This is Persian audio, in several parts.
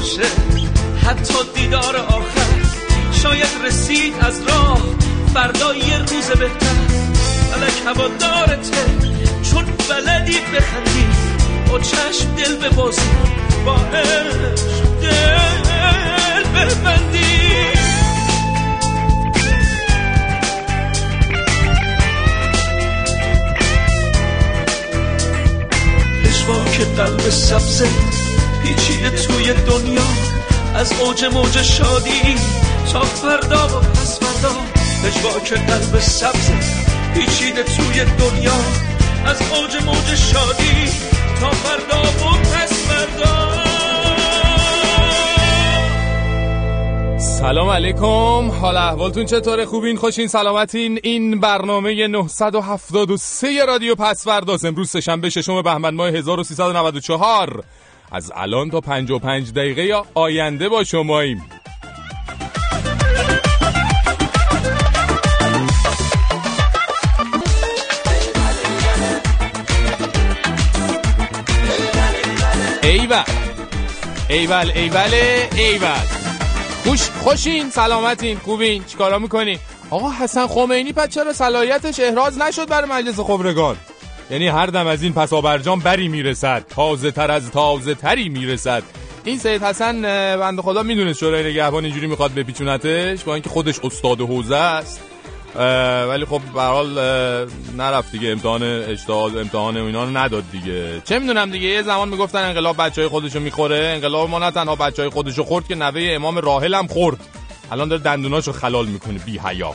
باشه. حتی دیدار آخر شاید رسید از راه. فردا یه روز بهتر. فلک هوا دارته. چون بلدی بخندی. با چشم دل ببازی. با دل ببندی. که قلب سبزه. پیچیده توی دنیا. از اوج موج شادی تا فردا و پس فردا. که قلب سبزه پیچیده توی دنیا. از اوج موج شادی تا فردا و پس فردا. سلام علیکم. حال احوالتون چطوره؟ خوبین؟ خوشین؟ سلامتین؟ این برنامه 973 رادیو پسورداست امروز سهشنبه ششم بهمن ماه 1394 از الان تا 55 دقیقه آینده با شماییم. ایول. ایول ایول خوش خوشین سلامتین خوبین. چیکارا می‌کنین آقا حسن خمینی پس چرا صلاحیتش احراز نشد برای مجلس خبرگان؟ یعنی هر دم از این پسابرجام بری می‌رسد. تازه تر از تازه تری می‌رسد. این سید حسن بنده خدا می‌دونه شورای نگهبان اینجوری می‌خواد بپیچونتش با اینکه خودش استاد حوزه است. ولی خب به حال نرفت دیگه. امتحان اجتهاد امتحان اینا رو نداد دیگه. چه می‌دونم دیگه یه زمان می‌گفتن انقلاب بچهای خودشو می‌خوره. انقلاب ما نه تنها بچهای خودشو خورد که نوه امام راحل هم خورد. الان داره دندوناشو خلال می‌کنه بی حیا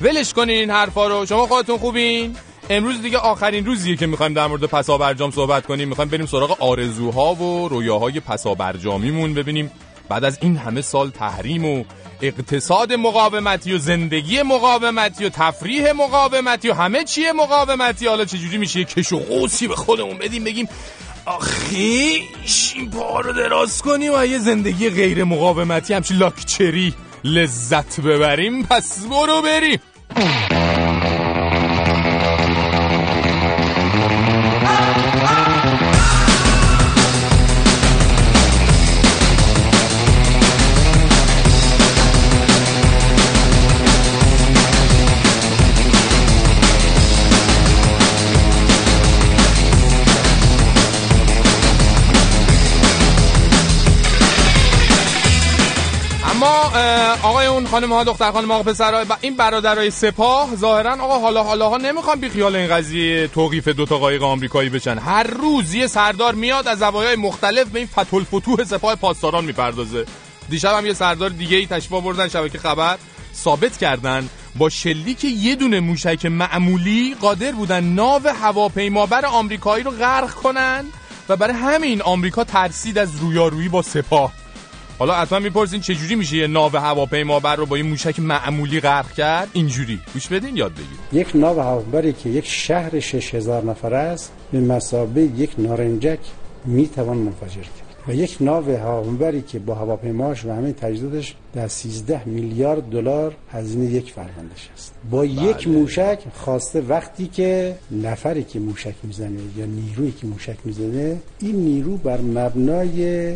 ولش کنین حرفا رو. شما خودتون خوبین؟ امروز دیگه آخرین روزیه که می‌خوایم در مورد پسابرجام صحبت کنیم. می‌خوایم بریم سراغ آرزوها و رویاهای پسابرجامیمون ببینیم. بعد از این همه سال تحریم و اقتصاد مقاومتی و زندگی مقاومتی و تفریح مقاومتی و همه چیه مقاومتی حالا چجوری میشه کش و قوسی به خودمون بدیم بگیم آخیش این پا رو دراز کنیم و یه زندگی غیر مقاومتی همچی لاکچری لذت ببریم پس برو بریم. خانم ها دختر خانم ها پسر این برادرای سپاه ظاهرا آقا حالا حالا ها نمی‌خوان بی خیال این قضیه توقیف دو تا قایق آمریکایی بشن. هر روز یه سردار میاد از زوایای مختلف به این فتح الفتوح سپاه پاسداران می‌پردازه. دیشب هم یه سردار دیگه ای تشریف آوردن شبکه خبر ثابت کردن با شلیک یه دونه موشک معمولی قادر بودن ناو هواپیمابر آمریکایی رو غرق کنن و برای همین آمریکا ترسید از رویارویی با سپاه. حالا حتما می‌پرسین چجوری میشه یه ناو هواپیمابر رو با این موشک معمولی غرق کرد؟ اینجوری. گوش بدین یاد بگیرید یک ناو هواپیمابری که یک شهر 6000 نفر است به مسابه یک نارنجک می‌توان منفجر کرد. و یک ناو هواپیمابری که با هواپیماش و همه تجهیزاتش در 13 میلیارد دلار هزینه یک فرماندش است. با بله. یک موشک خواسته وقتی که نفری که موشک می‌زنه یا نیرویی که موشک می‌زنه این نیرو بر مبنای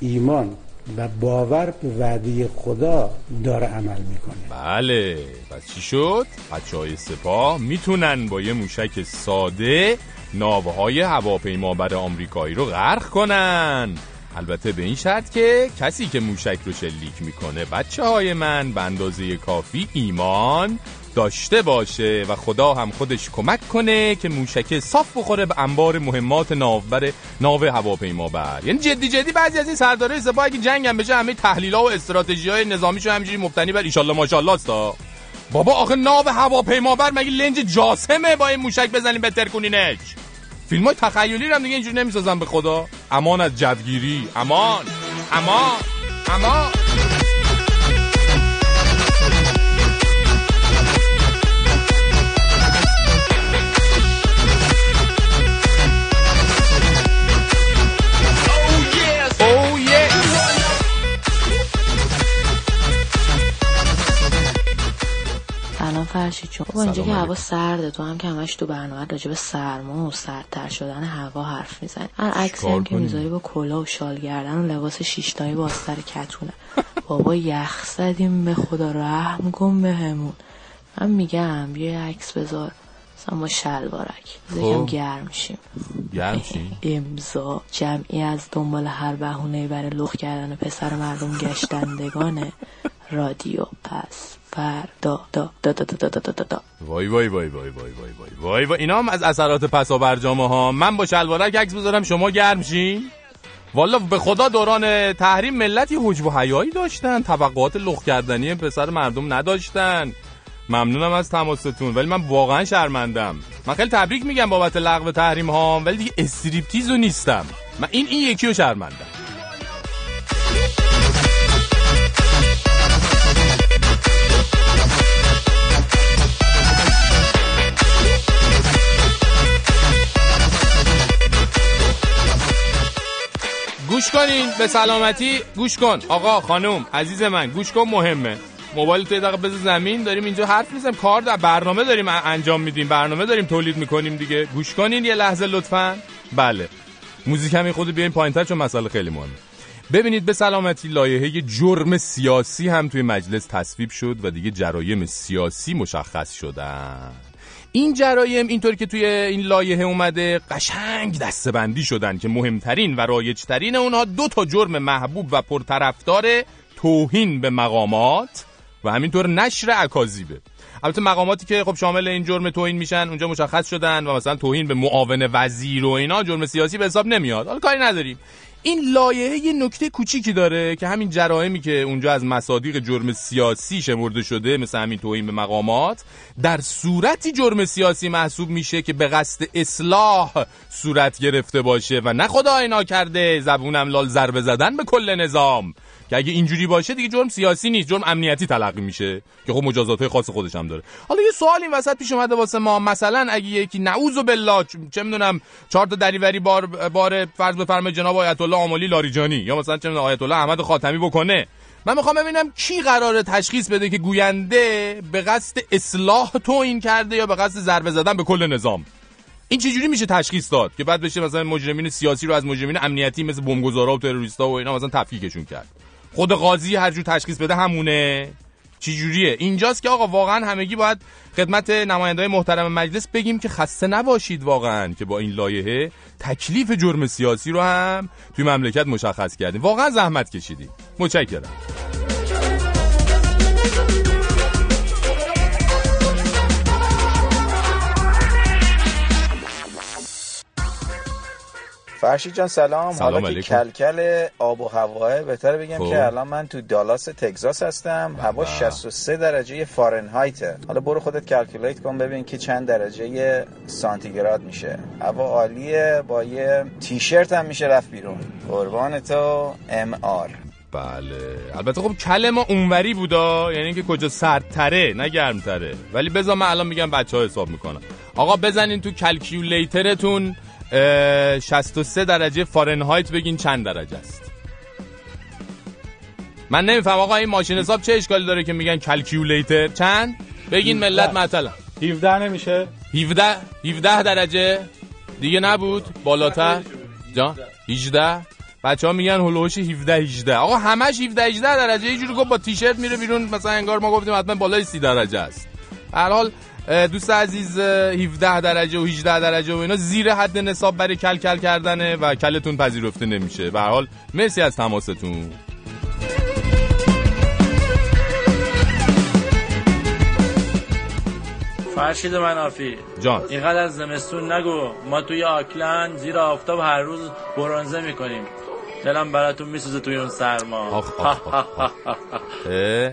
ایمان و باور به وعده خدا داره عمل می‌کنه. بله. پس چی شد؟ بچه های سپاه می‌تونن با یه موشک ساده ناوهای هواپیمابر آمریکایی رو غرق کنن. البته به این شرط که کسی که موشک رو شلیک می‌کنه بچه های من به اندازه کافی ایمان داشته باشه و خدا هم خودش کمک کنه که موشک صاف بخوره به انبار مهمات ناوبر ناو هواپیما بر. یعنی جدی جدی بعضی از این سردارای سپاه اگه جنگ هم بشه همه تحلیل‌ها و استراتژی‌های نظامیشو همینجوری مبتنی بر ان ماشاءالله است بابا آخه ناو هواپیما بر مگه لنج جاسمه با این موشک بزنیم به ترکونینش فیلم های تخیلی هم دیگه اینجوری نمی‌سازن به خدا. امان از جدگیری. امان. امان. امان. فرشید چون با اینجا که هوا سرده تو هم که همش تو برنامه راجع به سرما و سردتر شدن هوا حرف می‌زنی. هر عکسی هم که می‌ذاری با کلا و شال گردن و لباس شیشتایی با سر کتونه. بابا یخ زدیم به خدا رحم کن بهمون. من میگم بیا عکس بذار. مثلا با شلوارک. یکم خب. گرم شیم. گرم شیم. امضا. جمعی از دنبال هر بهونه برای لخ کردن پسر مردم گشتندگانه. رادیو. پس فردا. دا. دا. دا. دا. دا. دا. دا. دا وای وای وای وای وای وای وای وای وای. اینا هم از اثرات پسا برجامه ها من با شلوارک عکس بذارم شما گرم شین والا به خدا دوران تحریم ملتی حجب و حیایی داشتن. طبقات لخ کردنی پسر مردم نداشتن. ممنونم از تماستون. ولی من واقعا شرمندم. من خیلی تبریک میگم بابت لغو تحریم ها ولی دیگه استریپتیزو نیستم. من این این یکی رو شرمندم. گوش کنین به سلامتی گوش کن. آقا خانم عزیز من گوش کن مهمه. موبایل توی دقیقه بذار زمین داریم اینجا حرف می‌زنیم. کار در برنامه داریم انجام میدیم. برنامه داریم تولید می‌کنیم دیگه. گوش کنین یه لحظه لطفا. بله. موزیک همین خود بیاین پایینتر چون مسئله خیلی مهمه. ببینید به سلامتی لایحه جرم سیاسی هم توی مجلس تصویب شد و دیگه جرایم سیاسی مشخص شدن. این جرایم اینطور که توی این لایحه اومده قشنگ دستبندی شدن که مهمترین و رایجترین اونها دو تا جرم محبوب و پرطرفدار توهین به مقامات و همینطور نشر اکاذیبه البته مقاماتی که خب شامل این جرم توهین میشن اونجا مشخص شدن و مثلا توهین به معاون وزیر و اینا جرم سیاسی به حساب نمیاد. حالا کاری نداریم. این لایحه یه نکته کوچیکی داره که همین جرائمی که اونجا از مصادیق جرم سیاسی شمرده شده مثل همین توهین به مقامات در صورتی جرم سیاسی محسوب میشه که به قصد اصلاح صورت گرفته باشه و نه خدا اینا کرده زبونم لال ضربه زدن به کل نظام. که اگه اینجوری باشه دیگه جرم سیاسی نیست جرم امنیتی تلقی میشه که خب مجازات خاص خودش هم داره. حالا یه سوال این وسط پیش اومده واسه ما. مثلا اگه یکی نعوذ بالله چه می‌دونم چهار تا دریوری بار بار فرض بفرمایید جناب آیت الله آملی لاریجانی یا مثلا چه آیت الله احمد خاتمی بکنه. من می‌خوام ببینم کی قراره تشخیص بده که گوینده به قصد اصلاح توهین کرده یا به قصد ضربه زدن به کل نظام. این چجوری میشه تشخیص داد که بعد بشه مثلا مجرمین سیاسی رو از مجرمین امنیتی مثل بمبگذارا و تروریستا و اینا مثلا تفکیکشون کرد؟ خود قاضی هر جور تشخیص بده همونه. چجوریه؟ اینجاست که آقا واقعا همگی باید خدمت نمایندهای محترم مجلس بگیم که خسته نباشید واقعا که با این لایحه تکلیف جرم سیاسی رو هم توی مملکت مشخص کردیم. واقعا زحمت کشیدیم. متشکرم. فرشید جان سلام, سلام حالا که. کلکل آب و هواه بهتره بگم خب. که الان من تو دالاس تگزاس هستم. هوا 63 درجه فارنهایته حالا برو خودت کلکولیت کن ببین که چند درجه سانتیگراد میشه. هوا عالیه با یه تیشرت هم میشه رفت بیرون. قربان تو ام آر. بله. البته خب کل ما اونوری بودا یعنی که کجا سردتره نه گرمتره. ولی بذار من الان میگم بچه ها حساب می‌کنم آقا بزنین تو کلکیولیترتون. 63 درجه فارنهایت بگین چند درجه است؟ من نمیفهم آقا این ماشین حساب چه اشکالی داره که میگن کلکیولیتر چند؟ بگین ملت مثلا. 17 نمیشه. 17 17 درجه؟ دیگه نبود. بالاتر. جان 18 بچه ها میگن هلوش 17 18 آقا همش 17 18 درجه. یه جوری گفت با تیشرت میره بیرون. مثلا انگار ما گفتیم حتما بالای 30 درجه است. هر حال دوست عزیز اه، 17 درجه و 18 درجه و اینا زیر حد نصاب برای کل کل کردنه و کلتون پذیرفته نمیشه. به حال مرسی از تماستون. فرشید منافی جان. اینقدر از زمستون نگو. ما توی آکلند زیر آفتاب هر روز برونزه می‌کنیم. دلم براتون میسوزه توی اون سرما. آخ، آخ،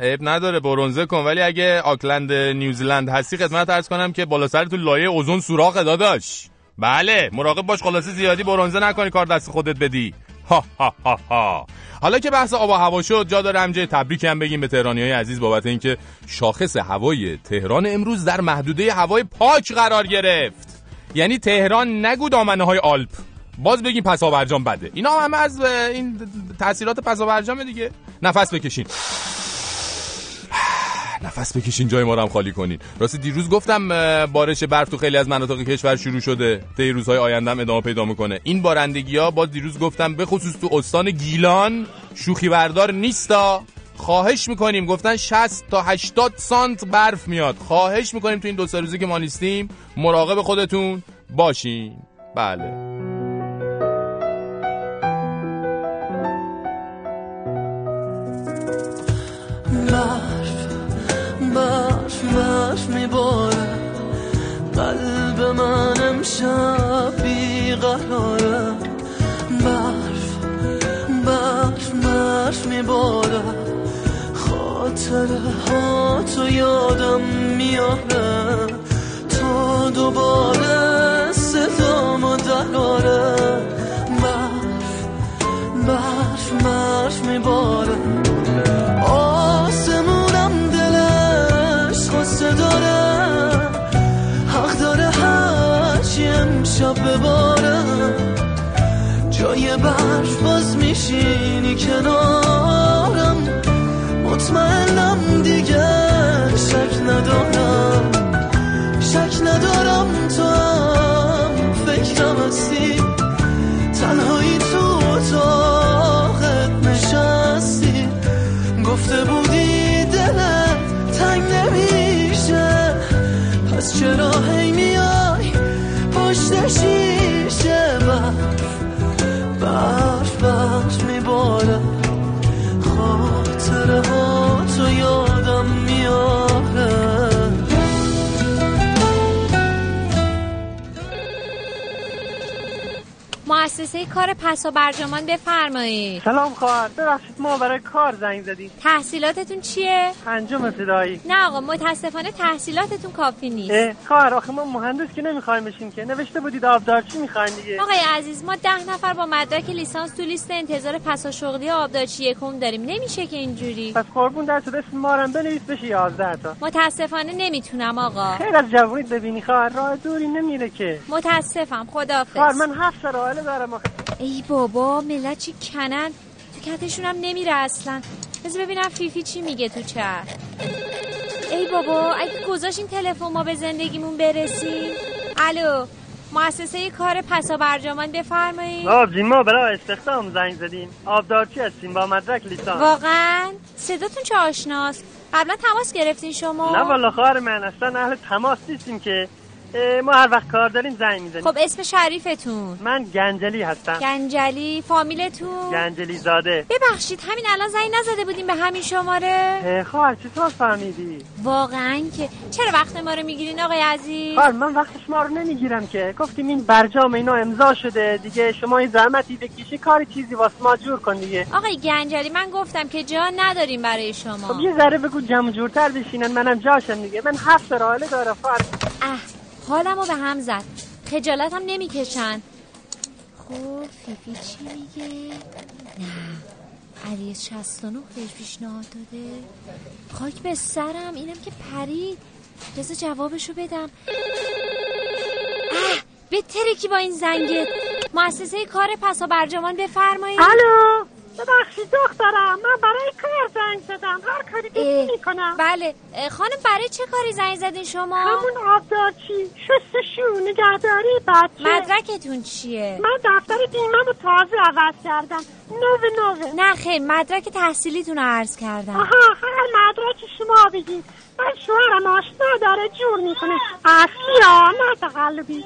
عیب نداره برونزه کن. ولی اگه آکلند نیوزیلند هستی خدمت ارز کنم که بالا سر تو لایه اوزون سوراخ داداش. بله مراقب باش خلاصه زیادی برونزه نکنی کار دست خودت بدی. حالا که بحث آب و هوا شد جا داره همجه تبریک هم بگیم به تهرانی های عزیز بابت اینکه شاخص هوای تهران امروز در محدوده هوای پاک قرار گرفت. یعنی تهران نگو دامنه های آلپ. باز بگیم پسا برجام بده. اینا هم همه از این تاثیرات پسا برجام دیگه. نفس بکشین. نفس بکشین جای ما رو هم خالی کنین. راستی دیروز گفتم بارش برف تو خیلی از مناطق کشور شروع شده. طی روزهای آینده ادامه پیدا می‌کنه. این بارندگی ها باز دیروز گفتم به خصوص تو استان گیلان شوخی بردار نیستا. خواهش می‌کنیم گفتن 60 تا 80 سانت برف میاد. خواهش می‌کنیم تو این دو سه روزی که ما نیستیم مراقب خودتون باشین. بله. برف برف برف میباره قلب من امشب بیقراره برف برف برف میباره خاطره ها تو یادم میاره تا دوباره صدامو دراره باز میشینی کنارم. مطمئنم مؤسسه کار پس و برجامان بفرمایید. سلام خواهر ببخشید. ما برای کار زنگ زدیم. تحصیلاتتون چیه؟ پنجم ابتدایی. نه آقا متاسفانه تحصیلاتتون کافی نیست. خواهر آخه ما مهندس که نمی‌خوایم بشیم که. نوشته بودید آبدارچی می‌خواین دیگه؟ آقای عزیز ما ده نفر با مدرک لیسانس تو لیست انتظار پسا شغلی آبدارچی یکم داریم. نمیشه که اینجوری. پس قربون دست اسم ما رو هم بنویس بشه 11 تا. متاسفانه نمی‌تونم آقا. خیر از جوونیت ببینی خواهر. راه دوری نمیره که. متاسفم خواهر خدافظ من هفت سر دارم آخه. ای بابا ملت چی کنن؟ کتشون هم نمیره اصلا. بذار ببینم فیفی چی میگه تو چت. ای بابا اگه گذاشین تلفن ما به زندگیمون برسیم الو مؤسسه کار پسا برجامان بفرمایید. آبجین ما برای استخدام زنگ زدیم. آبدارچی هستیم؟ با مدرک لیسانس. واقعا؟ صداتون چه آشناست؟ قبلا تماس گرفتین شما؟ نه والا خواهر من اصلا اهل تماس نیستیم که ما هر وقت کار داریم زنگ می‌زنیم. خب اسم شریفتون. من گنجلی هستم. گنجلی فامیلتون. گنجلی زاده. ببخشید همین الان زنگ نزده بودیم به همین شماره. اه، خواهر چطور فهمیدی؟ واقعا که چرا وقت ما رو می‌گیرین آقای عزیز؟ خواهر من وقت شما رو نمی‌گیرم که. گفتیم این برجام اینا امضا شده. دیگه شما این زحمتی بکشی کاری چیزی واسه ما جور کن دیگه. آقای گنجلی من گفتم که جا نداریم برای شما. خب یه ذره بگو جمع جورتر بشینن. منم جاشم دیگه. من هفت داره خواهر. اه. حالمو به هم زد. خجالتم نمی‌کشن. خب فیفی چی میگه؟ نه علی 69 بهش پیشنهاد داده. خاک به سرم اینم که پرید. بذار جوابشو بدم. اه به ترکی با این زنگت. مؤسسه کار پسا برجامان بفرمایید. الو؟ ببخشید دخترم من برای کار زنگ زدم. هر کاری دوست می‌کنم. بله. خانم برای چه کاری زنگ زدین شما؟ همون آبدارچی. شستشو نگهداری بچه. مدرکتون چیه؟ من دفتر دیمم رو تازه عوض کردم. نوه نوه. نه خیر. مدرک تحصیلیتون رو عرض کردم. آها هر مدرک شما بگید. من شوهرم آشنا داره جور می‌کنه. اصلی ها نه تقلبی.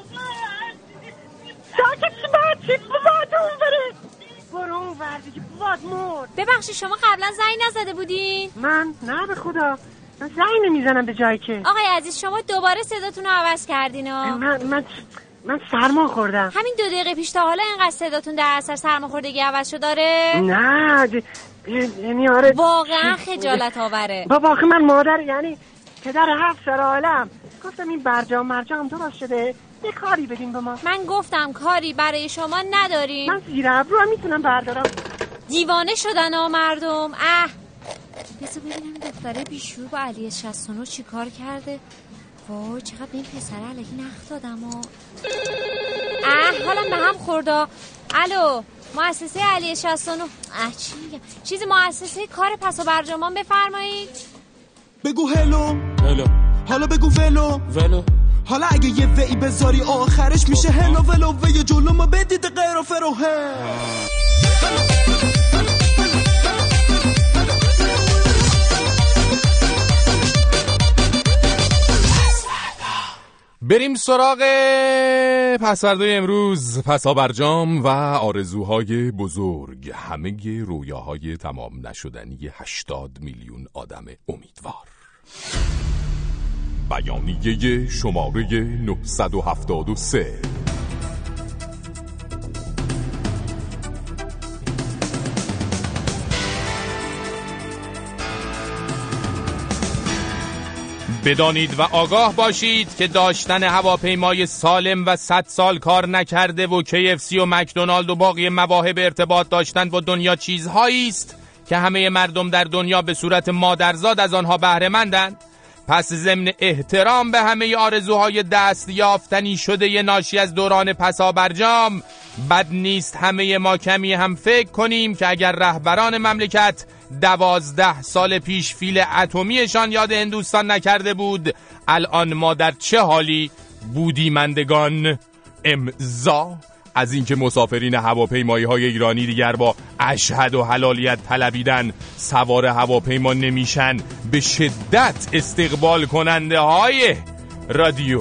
ساکت بچه بباد اون بره. برو اون ور دیگه بباد مرد. ببخشید شما قبلا زنگ نزده بودین؟ من؟ نه به خدا من زنگ نمی‌زنم به جایی که. آقای عزیز شما دوباره صداتون رو عوض کردین ها. من من من سرما خوردم. همین دو دقیقه پیش تا حالا اینقدر صداتون در اثر سرماخوردگی عوض شد داره نه د- یعنی آره. واقعا خجالت آوره. بابا آخه من مادر یعنی پدر هفت سر عالم. گفتم این برجام مرجام درست شده؟ یه کاری بدیم به ما. من گفتم کاری برای شما نداریم. من زیر ابرو هم می‌تونم بردارم. دیوانه شدن ها مردم. اه. بذار ببینم دختره بیشور با علی 69 چی کار کرده. وای چقدر به این پسره علکی نخ دادم و اه حالم به هم خورده الو مؤسسه علی 69 اه چی میگم؟ چیزی مؤسسه کار پس و برجامان بفرمایید. بگو هلو. هلو. حالا بگو ولو. ولو. حالا اگه یه وی بذاری آخرش میشه هلو ولو وی جلو ما بدید غیر و بریم سراغ پسوردهای امروز پسا برجام و آرزوهای بزرگ. همه رویاهای تمام نشدنی 80 میلیون آدم امیدوار. بیانیه شماره 973 بدانید و آگاه باشید که داشتن هواپیمای سالم و 100 سال کار نکرده و KFC و مکدونالد و باقی مواهب ارتباط داشتن با دنیا چیزهایی است که همه مردم در دنیا به صورت مادرزاد از آنها بهره مندند پس ضمن احترام به همه آرزوهای دست یافتنی شده ناشی از دوران پسا برجام بد نیست همه ما کمی هم فکر کنیم که اگر رهبران مملکت دوازده سال پیش فیل اتمیشان یاد هندوستان نکرده بود الان ما در چه حالی بودیمندگان؟ امضا از اینکه مسافرین هواپیمایی های ایرانی دیگر با اشهد و حلالیت طلبیدن سوار هواپیما نمیشن به شدت استقبال کننده های رادیو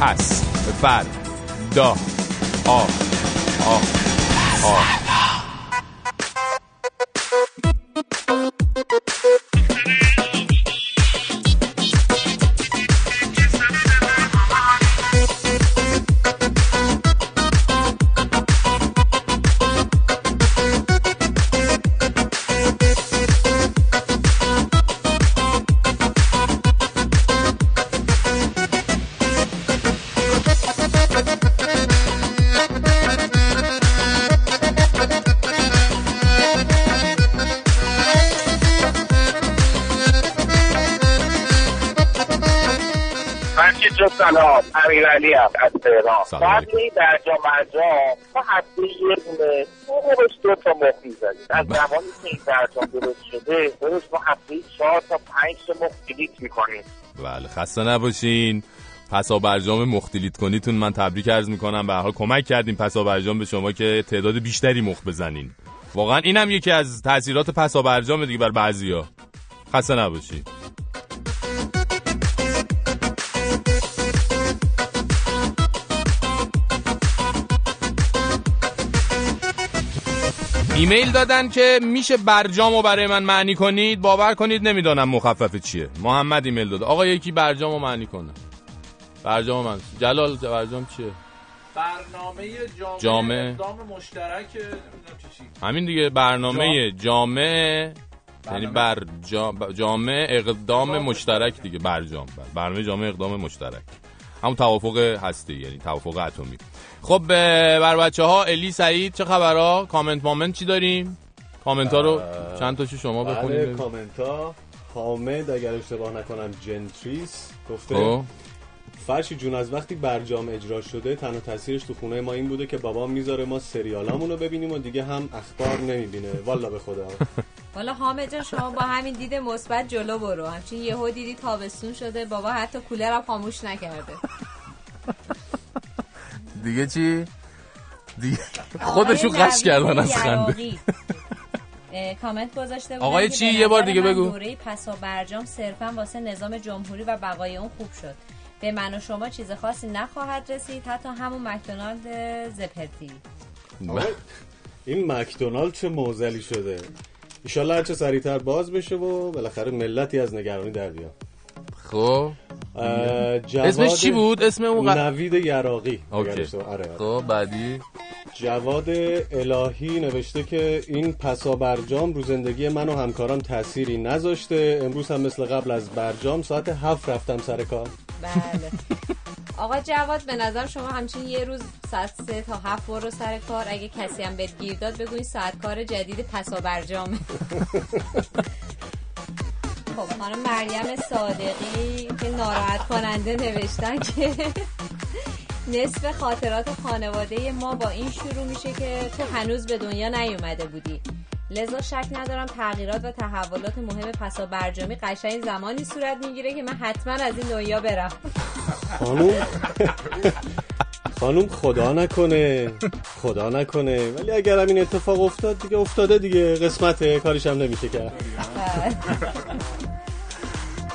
پس فر دا آ آ آ. امیرعلی از تهران. بعد در جا مرجام ما هفته یه دونه موقعش دو تا مخ می‌زدیم از زمانی که این درجام درست شده درست ما هفته چهار تا پنج تا مخ می‌کنیم. بله خسته نباشین. پسا برجام مختلیت کنیتون من تبریک عرض می‌کنم. به حال کمک کردیم پسا برجام به شما که تعداد بیشتری مخ بزنین. واقعا اینم یکی از تاثیرات پسا برجام دیگه بر بعضیا خسته نباشین. ایمیل دادن که میشه برجامو برای من معنی کنید؟ باور کنید نمی‌دونم مخفف چیه. محمد ایمیل داد آقا یکی برجامو معنی کنه. برجام من جلال برجام چیه؟ برنامه جامعه, جامعه. اقدام مشترک همین دیگه برنامه جامعه. یعنی بر جامعه اقدام مشترک دیگه. برجام برنامه جامعه اقدام مشترک. همون توافق هستی یعنی توافق اتمی. خب بر بچه ها الی سعید چه خبرها؟ کامنت مامنت چی داریم؟ کامنت ها رو چند تاشو شما بله، بخونید کامنت ها حامد اگر اشتباه نکنم جنتریس. گفته خب. فرشی جون از وقتی برجام اجرا شده تنها تاثیرش تو خونه ما این بوده که بابا می‌ذاره ما سریالامون رو ببینیم و دیگه هم اخبار نمی‌بینه. والا به خدا. والا حامد جان شما با همین دید مثبت جلو برو. همچین یهو دیدی تابستون شده. بابا حتی کولر هم خاموش نکرده. دیگه چی؟ دیگه خودشو قش کردن از خنده کامنت گذاشته آقای چی؟ یه بار دیگه بگو. دوره پسا برجام صرفا واسه نظام جمهوری و بقای اون خوب شد. به من و شما چیز خاصی نخواهد رسید حتی همون مکدونالد زپرتی. این مکدونالد چه موزلی شده؟ ایشالله هرچه سریعتر باز بشه و بالاخره ملتی از نگرانی در بیاد. خب. اسمش چی بود؟ اسم اون نوید یراقی. آره خب بعدی؟ جواد الهی نوشته که این پسا برجام رو زندگی من و همکارام تأثیری نذاشته. امروز هم مثل قبل از برجام ساعت هفت رفتم سر کار. بله. آقا جواد به نظر شما همچین یه روز ساعت سه تا هفت برو سر کار. اگه کسی هم بهت گیر داد بگو این ساعت کار جدید پسا برجامه خب خانم مریم صادقی. ناراحت کننده نوشتن که نصف خاطرات خانواده ما با این شروع میشه که تو هنوز به دنیا نیومده بودی. لذا شک ندارم تغییرات و تحولات مهم پسا برجامی قشنگ زمانی صورت می‌گیره که من حتما از این دنیا برم. خانوم؟ خانوم خدا نکنه. خدا نکنه. ولی اگر این اتفاق افتاد دیگه افتاده دیگه. قسمته کاریش هم نمیشه کرد.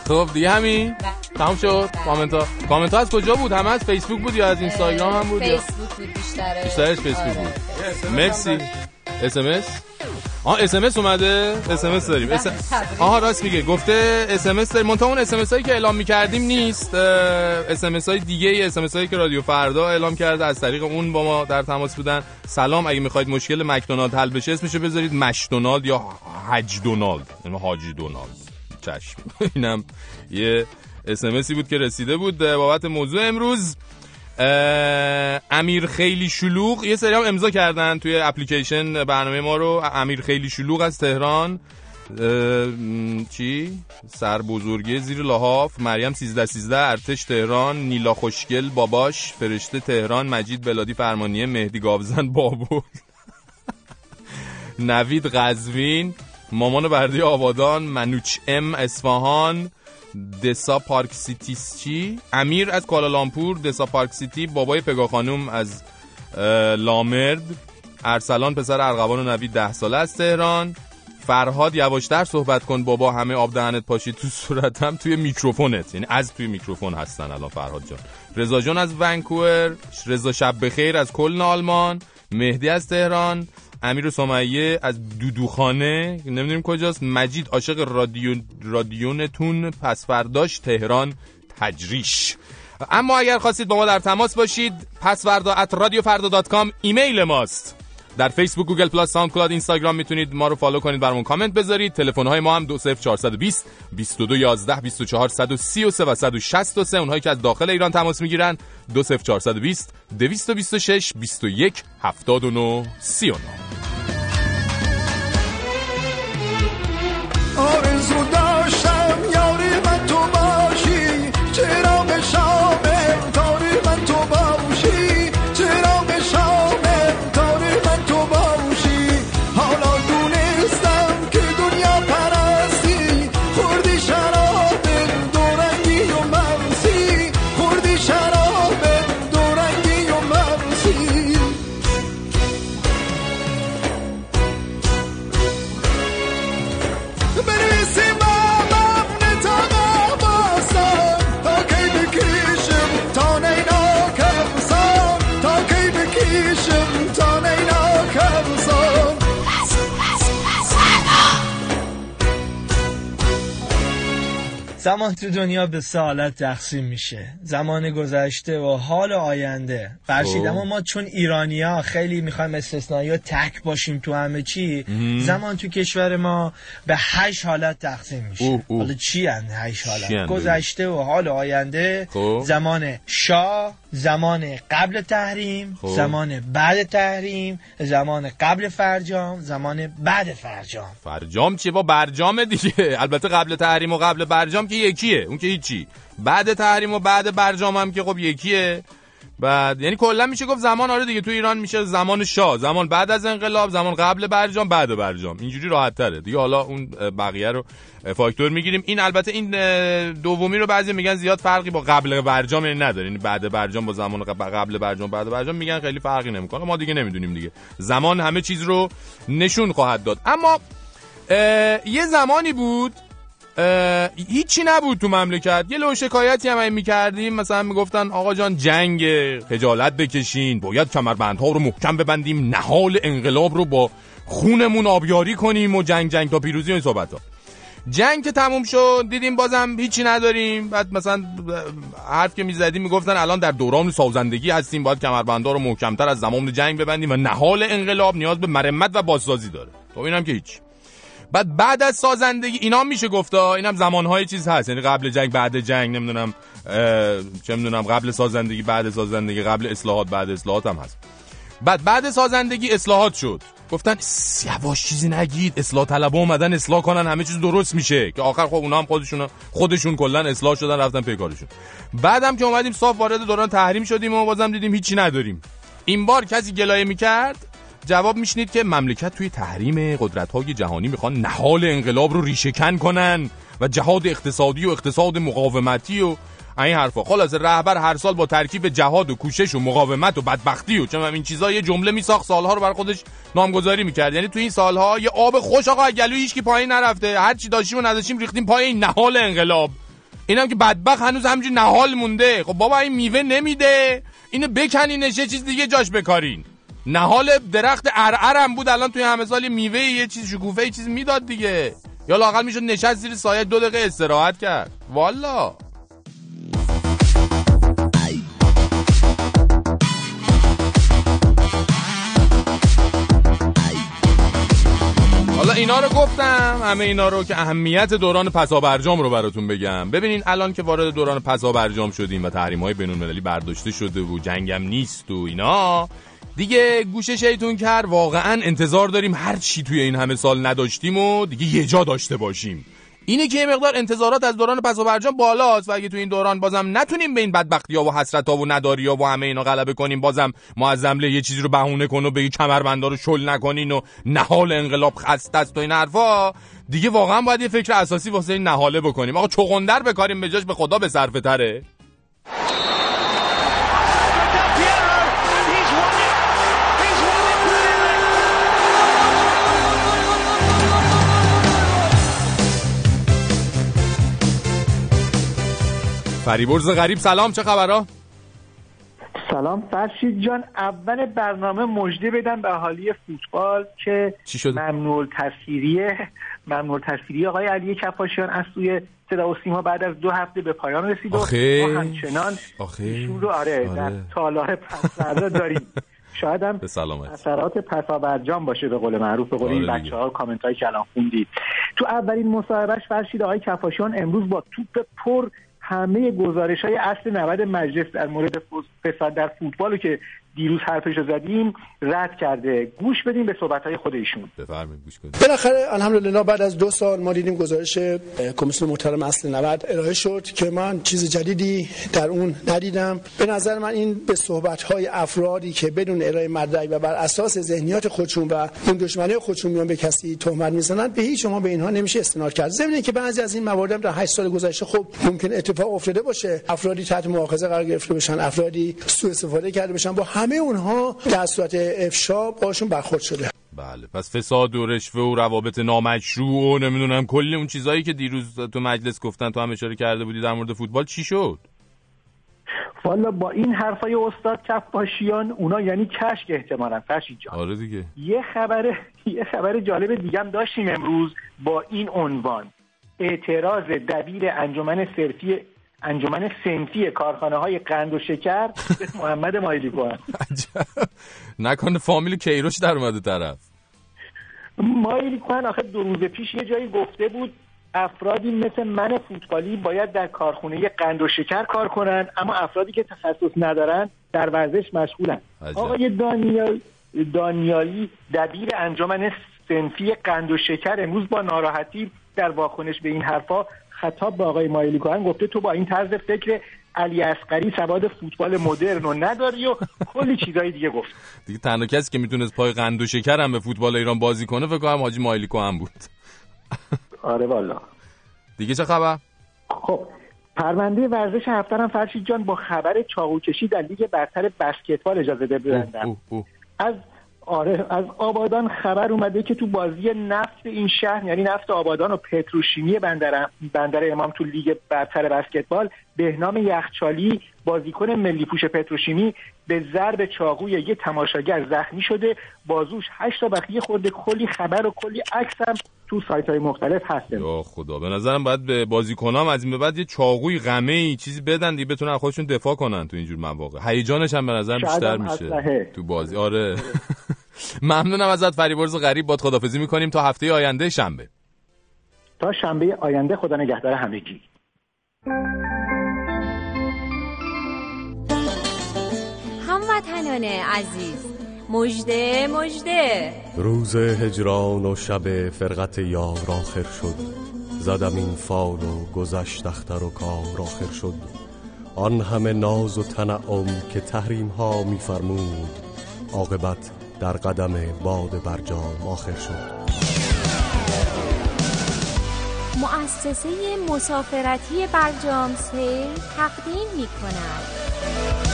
خب دیگه همین. تمام شد. کامنت ها کامنت ها از کجا بود؟ همه از فیسبوک بود یا از اینستاگرام هم بود فیسبوک بود بیشتره. بیشترش فیسبوک بود. مرسی. اس ام اس؟ آه اس ام اس اومده. اس ام اس داریم. آها راست میگه. گفته اس ام اس داریم. منتها اون اس ام اس هایی که اعلام می‌کردیم نیست. اس ام اس های دیگه اس ام اس هایی که رادیو فردا اعلام کرده از طریق اون با ما در تماس بودن. سلام اگه می‌خواید مشکل مکدونالد حل بشه اسمشو بذارید مشدونالد یا حج دونالد. یعنی حاجی دونالد. چشم. اینم یه اسمسی بود که رسیده بود بابت موضوع امروز. امیر خیلی شلوغ. یه سری هم امضا کردن توی اپلیکیشن برنامه ما رو. امیر خیلی شلوغ از تهران. چی؟ سر بزرگی زیر لاحاف مریم 13 13 ارتش تهران نیلا خوشگل باباش فرشته تهران مجید بلادی فرمانیه مهدی گاوزن بابود نوید قزوین مامان بردیا آبادان منوچ ام اصفهان دسا پارک سیتی چی؟ امیر از کوالالامپور دسا پارک سیتی بابای پگاه خانوم از لامرد. ارسلان پسر ارغوان و نوید ده ساله از تهران. فرهاد یواشتر صحبت کن بابا همه آب دهنت پاشید تو صورتم توی میکروفونت. یعنی از توی میکروفون هستن الان فرهاد جان. رضا جان از ونکوور رضا شب بخیر از کلن آلمان مهدی از تهران. امیر سمیه از دودوخانه نمی‌دونیم کجاست مجید عاشق رادیو رادیونتون پس فرداش تهران تجریش. اما اگر خواستید با ما در تماس باشید پس فردا at رادیو فردا dot com ایمیل ماست. در فیسبوک گوگل پلاس SoundCloud اینستاگرام می‌تونید ما رو follow کنید برامون کامنت بذارید. تلفن های ما هم 20420 2211 24 133 و 163 اونهایی که از داخل ایران تماس می‌گیرن 20420 226 21 79 39 زمان تو دنیا به سه حالت تقسیم میشه زمان گذشته و حال آینده فرشید خب. اما ما چون ایرانیا خیلی می‌خوایم استثنایی و تک باشیم تو همه چی مهم. زمان تو کشور ما به هشت حالت تقسیم میشه اوه، اوه. حالا چی هشت حالت گذشته و حال آینده خب. زمان شاه زمان قبل تحریم خب. زمان بعد تحریم زمان قبل فرجام زمان بعد فرجام. فرجام چیه؟ با برجام دیگه. البته قبل تحریم و قبل برجام که یکیه. اون که هیچی. بعد تحریم و بعد برجام هم که خب یکیه. بعد یعنی کلا میشه گفت زمان آره دیگه تو ایران میشه زمان شاه زمان بعد از انقلاب زمان قبل برجام بعد برجام. اینجوری راحت تره دیگه حالا اون بقیه رو فاکتور می‌گیریم. این البته این دومی رو بعضی میگن زیاد فرقی با قبل برجام یعنی نداره. یعنی بعد برجام با زمان قبل برجام بعد برجام میگن خیلی فرقی نمی‌کنه. ما دیگه نمی‌دونیم دیگه. زمان همه چیز رو نشون خواهد داد. اما یه زمانی بود هیچی نبود تو مملکت. یه لو شکایتی هم می‌کردیم مثلا می‌گفتن آقا جان جنگ خجالت بکشین باید کمربندها رو محکم ببندیم نهال انقلاب رو با خونمون آبیاری کنیم و جنگ جنگ تا پیروزی این صحبت ها. جنگ که تموم شد دیدیم بازم هیچی نداریم. بعد مثلا حرف که می‌زدیم می‌گفتن الان در دوران سازندگی هستیم باید کمربندها رو محکمتر از زمان جنگ ببندیم و نهال انقلاب نیاز به مرمت و بازسازی داره. تو اینم که هیچ. بعد بعد از سازندگی اینا میشه گفتا اینم زمانهای چیز هست. یعنی قبل جنگ بعد جنگ نمی‌دونم چه می‌دونم قبل سازندگی بعد سازندگی قبل اصلاحات بعد اصلاحات هم هست. بعد بعد سازندگی اصلاحات شد. گفتن "س، یواش چیزی نگید اصلاح طلبا اومدن اصلاح کنن همه چیز درست میشه. که آخر خب اونا هم خودشون خودشون کلا اصلاح شدن رفتن پی کارشون. بعدم که اومدیم صاف وارد دوران تحریم شدیم و بازم دیدیم هیچی نداریم. این بار کسی گلایه می‌کرد؟ جواب میشنید که مملکت توی تحریم قدرت های جهانی می‌خوان نهال انقلاب رو ریشهکن کنن و جهاد اقتصادی و اقتصاد مقاومتی و این حرفا. خلاص رهبر هر سال با ترکیب جهاد و کوشش و مقاومت و بدبختی و چون این چیزا یه جمله میساخت سالها رو بر خودش نامگذاری می‌کرد. یعنی تو این سالها یه آب خوش آقا گلوی هیچ کی پایین نرفته. هر چی داشتیم و نداشتیم ریختیم پایین. نهال انقلاب. اینم که بدبخت هنوز همینجوری نهال مونده. خب بابا این میوه نمیده. اینو بکنینش یه چیز دیگه جاش بکارین. نهال درخت ارعرم بود الان توی همه سال میوه یه چیز شکوفه یه چیز می‌داد دیگه. یا لاقل می‌شد نشست زیر سایه دو دقیقه استراحت کرد. والا. حالا اینا رو گفتم همه اینا رو که اهمیت دوران پسا برجام رو براتون بگم. ببینین الان که وارد دوران پسا برجام شدیم و تحریم های بینون مدلی برداشته شده و جنگم نیست و اینا دیگه گوشه شیطون کرد واقعا انتظار داریم هر چی توی این همه سال نداشتیم و دیگه یه جا داشته باشیم. اینه که مقدار انتظارات از دوران پس و برجام بالاست و اگه تو این دوران بازم نتونیم به این بدبختی ها و حسرت ها و نداری ها و همه اینا غلبه کنیم بازم ما از زمله یه چیزی رو بهونه کن و بگی کمربندا رو شل نکنین و نهال انقلاب خسته است و این حرفا. دیگه واقعا باید یه فکر اساسی واسه این نهاله بکنیم. آقا چغندر بکاریم به جاش به خدا به صرفه تره فریبرز غریب سلام چه خبرها؟ سلام فرشید جان. اول برنامه مجده بدن به اهالی فوتبال که چی شده؟ ممنوع تصویریه ممنوع تصویری آقای علی کفاشیان از سوی صدا و سیما بعد از دو هفته به پایان رسید و ما همچنان ایشون رو آره, آره. در تالار پس داریم. شاید هم اثرات پسا برجام باشه به قول معروف به قول این آره بچه ها کامنت هایی که الان خوندید تو اولین مصاحبهش فرشید آقای کفاشیان امروز با توپ پر همه گزارش های اصل 90 مجلس در مورد فساد در فوتبال که دیروز حرفش رو زدیم رد کرده. گوش بدیم به صحبت های خود ایشون. بفرمایید گوش کنید بالاخره الحمدلله بعد از دو سال ما دیدیم گزارش کمیسیون محترم اصل 90 ارائه شد که من چیز جدیدی در اون ندیدم. به نظر من این به صحبت های افرادی که بدون ارائه مدرک و بر اساس ذهنیات خودشون و اون دشمنی خودشون میان به کسی تهمت می‌زنن به هیچ شما به اینها نمیشه استناد کرد. ضمن که بعضی از این موارد در 8 سال گذشته خب ممکن اتفاق افتاده باشه. افرادی تحت مؤاخذه قرار گرفته باشن افرادی سوء استفاده کرده باشن. با همه اونها در صورت افشا باشون برخورد شده. بله پس فساد و رشوه و روابط نامشروع و نمی‌دونم کلی اون چیزایی که دیروز تو مجلس گفتن تو هم اشاره کرده بودی در مورد فوتبال چی شد؟ والا با این حرفای استاد کفاشیان اونا یعنی کشک احتمالا فرشید جان. آره دیگه. یه خبر یه خبر جالب دیگه هم داشتیم امروز با این عنوان. اعتراض دبیر انجمن صرفی انجمن سنفی کارخانه های قند و شکر محمد مایلی کن نکنه فامیل کیروش در اومده طرف. مایلی کن آخه دو روز پیش یه جایی گفته بود افرادی مثل من فوتبالی باید در کارخونه قند و شکر کار کنن اما افرادی که تخصص ندارن در ورزش مشغولن. آقای دانیال دانیالی دبیر انجمن سنفی قند و شکر امروز با ناراحتی در واکنش به این حرفا خطاب به آقای مایلی کوهن گفته تو با این طرز فکر علی اسقری سواد فوتبال مدرن رو نداری و کلی چیزای دیگه گفت. دیگه تنها کسی که می‌تونست پای قند و شکر هم به فوتبال ایران بازی کنه فکر کنم حاجی مایلی کوهن بود. آره والا. دیگه چه خبر؟ خب پرونده ورزش هفته هم فرشید جان با خبر چاقوکشی در لیگ برتر بسکتبال اجازه ده از آره از آبادان خبر اومده که تو بازی نفت این شهر یعنی نفت آبادان و پتروشیمی بندر بندر امام تو لیگ برتر بسکتبال بهنام یخچالی بازیکن ملی پوش پتروشیمی به ضرب چاقوی یه تماشاگر زخمی شده. بازوش هشت تا بخیه خورده. کلی خبر و کلی عکس هم تو سایت های مختلف هست. یا خدا به نظرم باید به بازیکنام از این به بعد یه چاقوی غمه ای چیزی بدن دیگه بتونن خودشون دفاع کنن تو اینجور مواقع. هیجانش هم به نظرم بیشتر میشه تو بازی. آره. ممنونم ازت فریبرز غریب باد خدافزی می‌کنیم. تا هفته آینده شنبه. تا شنبه آینده خدا نگهدار همگی. هموطنان عزیز مجده مجده روز هجران و شب فرقت یار آخر شد. زدم این فال و گذشت اختر و کار آخر شد. آن همه ناز و تنعم که تحریم ها میفرمود عاقبت در قدم باد برجام آخر شد. مؤسسه مسافرتی برجام سیر تقدیم می کند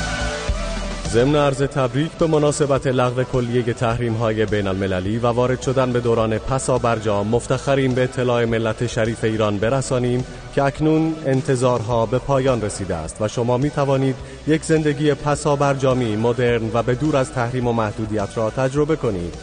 ضمن عرض تبریک به مناسبت لغو کلیه تحریم های بین المللی و وارد شدن به دوران پسا برجام مفتخریم به اطلاع ملت شریف ایران برسانیم که اکنون انتظارها به پایان رسیده است و شما می توانید یک زندگی پسا برجامی مدرن و به دور از تحریم و محدودیت را تجربه کنید.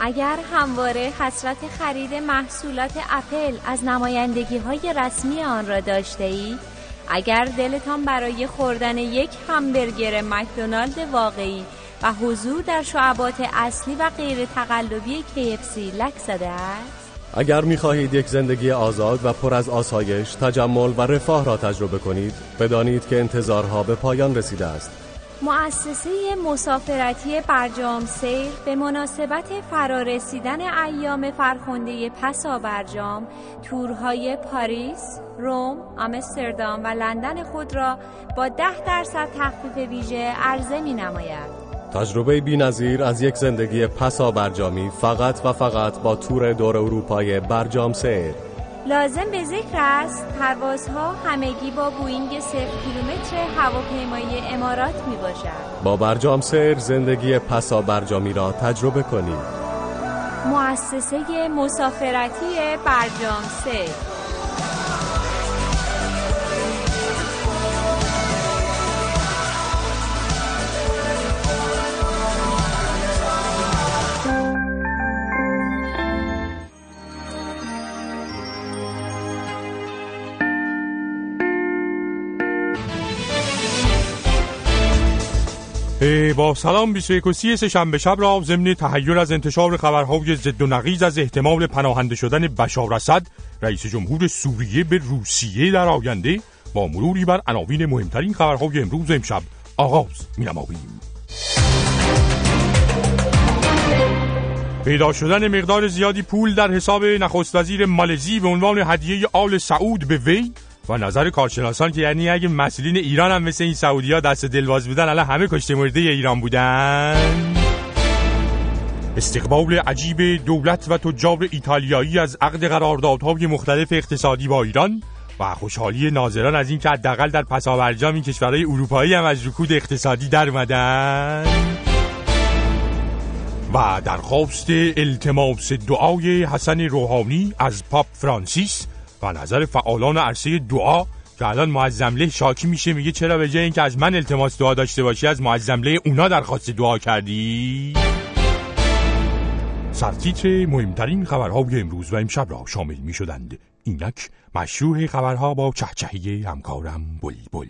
اگر همواره حسرت خرید محصولات اپل از نمایندگی های رسمی آن را داشته اید اگر دلتان برای خوردن یک همبرگر مکدونالد واقعی و حضور در شعبات اصلی و غیر تقلبی KFC لک زده است. اگر می‌خواهید یک زندگی آزاد و پر از آسایش، تجمل و رفاه را تجربه کنید بدانید که انتظارها به پایان رسیده است. مؤسسه مسافرتی برجام سیر به مناسبت فرارسیدن ایام فرخنده پسا برجام تورهای پاریس، روم، آمستردام و لندن خود را با ده درصد تخفیف ویژه عرضه می نماید. تجربه بینظیر از یک زندگی پسا برجامی فقط و فقط با تور دور اروپای برجام سیر لازم به ذکر است پروازها همگی با بوینگ صفر کیلومتر هواپیمایی امارات می باشد با برجام سیر زندگی پسا برجامی را تجربه کنید. مؤسسه مسافرتی برجام سیر. با سلام 21 و 30 شنبه شب را ضمن تحیر از انتشار خبرهای ضد و نقیز از احتمال پناهنده شدن بشار اسد رئیس جمهور سوریه به روسیه در آینده با مروری بر عناوین مهمترین خبرهای امروز امشب آغاز می‌نماییم. پیدا شدن مقدار زیادی پول در حساب نخست وزیر مالزی به عنوان هدیه آل سعود به وی و نظر کارشناسان که یعنی اگه مسئولین ایران هم مثل این سعودی ها دست دلواز بودن الان همه کشته مرده ایران بودن. استقبال عجیب دولت و تجار ایتالیایی از عقد قراردادهای مختلف اقتصادی با ایران و خوشحالی ناظران از اینکه حداقل در پساورجام این کشورهای اروپایی هم از رکود اقتصادی در اومدن. و درخواست التماس دعای حسن روحانی از پاپ فرانسیس و نظر فعالان عرصه دعا که الان معظمله شاکی میشه میگه چرا به جای اینکه از من التماس دعا داشته باشی از معظمله اونا درخواست دعا کردی؟ سرتیتر مهمترین خبرهای امروز و امشب را شامل می شدند اینک مشروع خبرها با چهچهی همکارم بل بل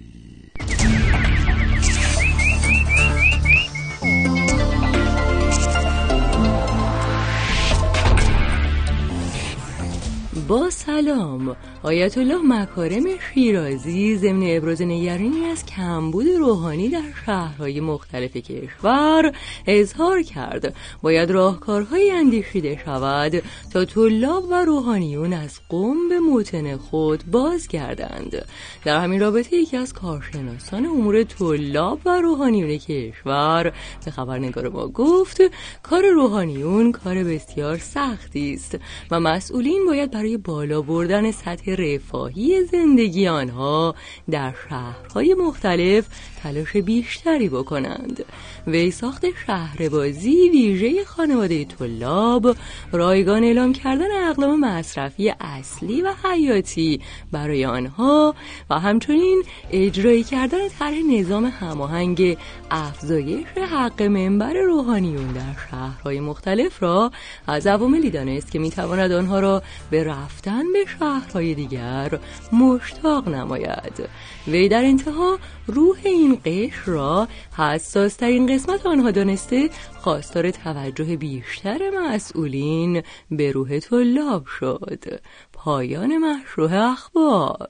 با سلام. آیت الله مکارم شیرازی ضمن ابراز نگرانی از کمبود روحانی در شهرهای مختلف کشور اظهار کرد. باید راهکارهایی اندیشیده شود تا طلاب و روحانیون از قوم به موتن خود بازگردند. در همین رابطه یکی از کارشناسان امور طلاب و روحانیون کشور به خبرنگار ما گفت کار روحانیون کار بسیار سختی است و مسئولین باید برای بالا بردن سطح رفاهی زندگی آنها در شهرهای مختلف تلاش بیشتری بکنند. وی ساخت شهربازی ویژه خانواده طلاب رایگان اعلام کردن اقلام مصرفی اصلی و حیاتی برای آنها و همچنین اجرایی کردن طرح نظام هماهنگ افزایش حق منبر روحانیون در شهرهای مختلف را از عواملی دانست که می‌تواند آنها را به رفتن به شهرهای دیگر مشتاق نماید. وی در انتها روح این قشر را حساس ترین قسمت آنها دانسته خواستار توجه بیشتر مسئولین به روح طلاب شد. پایان مشروع اخبار.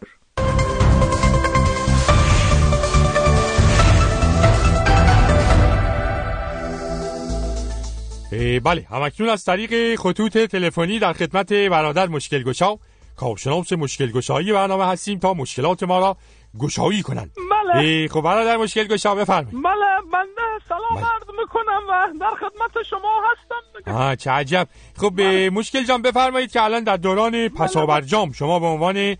بله همکنون از طریق خطوط تلفنی در خدمت برادر مشکل گشا کارشناس مشکل گشایی برنامه هستیم تا مشکلات ما را گشایی کنند. بله. خب برادر مشکل گشا بفرمایید. بله بنده سلام بله. عرض می‌کنم و در خدمت شما هستم. آه چه عجب. خب بله. مشکل جان بفرمایید که الان در دوران بله، پسابرجام شما به عنوان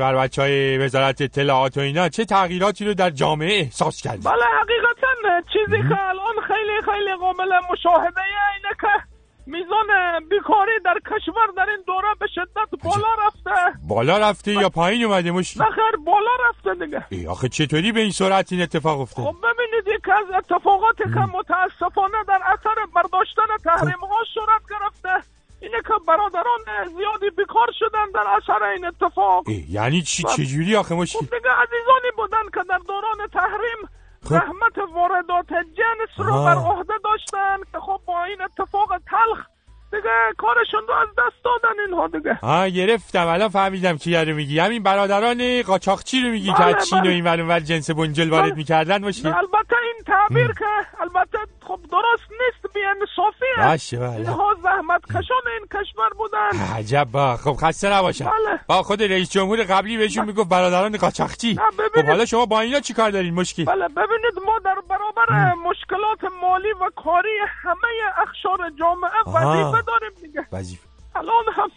بر بچه های وزارت اطلاعات و اینا چه تغییراتی رو در جامعه احساس کردید؟ بله حقیقتا چیزی که الان خیلی خیلی قابل مشاهده اینه که میزان بیکاری در کشور در این دوره به شدت بالا رفته. بالا رفته یا پایین اومده مشکل نخیر بالا رفته دیگه. ای آخه چطوری به این سرعت این اتفاق افتاد؟ خب ببینید یک از اتفاقاتی که متاسفانه در اثر برداشتن تحریم ها صورت گرفته اینه که برادران زیادی بیکار شدن در اثر این اتفاق. یعنی چی؟ چجوری آخه مشکل خب دیگه عزیزانی بودن که در دوران تحریم رحمت خب. واردات جنس رو بر عهده داشتن که خب با این اتفاق تلخ دیگه کارشون رو از دست دادن اینها دیگه. آه گرفتم. الان فهمیدم کی رو میگی. همین برادران قاچاقچی رو میگی بله که چین و این ور جنس بنجل وارد بله. می‌کردن باشی البته این تعبیر که البته خب درست نیست. بی انصافیه باشه بله اینها زحمت کشان این کشور بودن. عجب با. خب خسته نباشن بله. با خود رئیس جمهور قبلی بهشون می‌گفت برادران قاچاقچی. خب حالا شما با اینا چیکار دارین مشکل بله ببینید ما در برابر مشکلات مالی و کاری همه اخشار جامعه وظیفه داریم دیگه. وظیفه. الان هم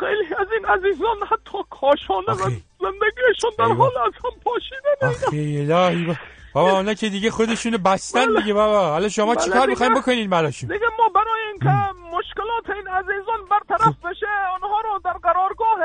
خیلی از این عزیزان حتی کاشانه و زندگیشون در حال از هم پاشیدن آخه الهی بابا اونا که دیگه خودشونو بستن بله. دیگه بابا. حالا شما بله چیکار می‌خواین بکنین براشون؟ دیگه ما برای اینکه مشکلات این عزیزان برطرف خب. بشه اونها رو در قرارگاه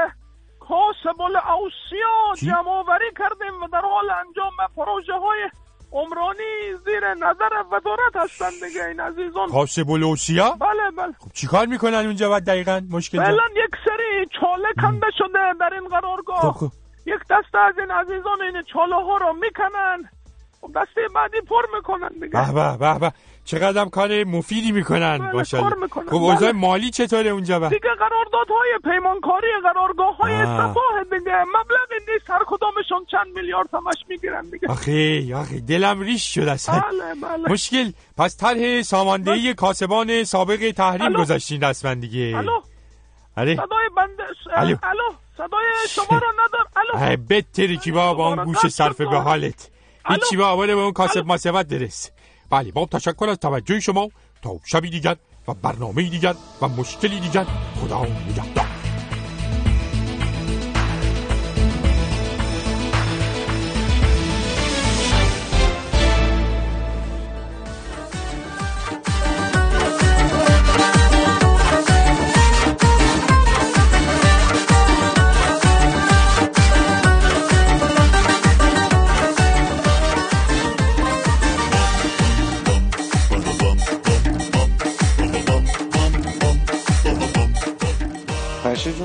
کاسبل اوسیا جمع آوری کردیم و در حال انجام پروژه های عمرانی زیر نظر وزارت هستن دیگه این عزیزان. خاص بلوسیا؟ بله بله. خب چیکار می‌کنن اونجا بعد دقیقا مشکل؟ فعلا یک سری چاله کنده شده در این قرارگاه. خب خب. یک دسته از این عزیزان این چاله ها رو می‌کنن. خب دسته بعدی پر می‌کنن دیگه. به به به چقدر هم کار مفیدی می‌کنن. بله خب اوضاع بله. مالی چطوره اونجا با؟ دیگه قراردادهای پیمانکاری قراردادهای های استفاه دیگه. مبلغ نیست. هر کدامشون چند میلیارد همش می‌گیرن دیگه. آخه آخه دلم ریش شد اصلا. بله بله. مشکل پس طرح ساماندهی بله. کاسبان سابق تحریم گذاشتین رسما دیگه. الو. آره. صدای بنده الو. صدای شما رو ندار. الو. بتری کی با اون گوش صرف به حالت. هیچی اول به اون کاسب ماسبت درست بله با تشکر از توجه شما. تا شبی دیگر و برنامه دیگر و مشکلی دیگر. خدا نگهدار.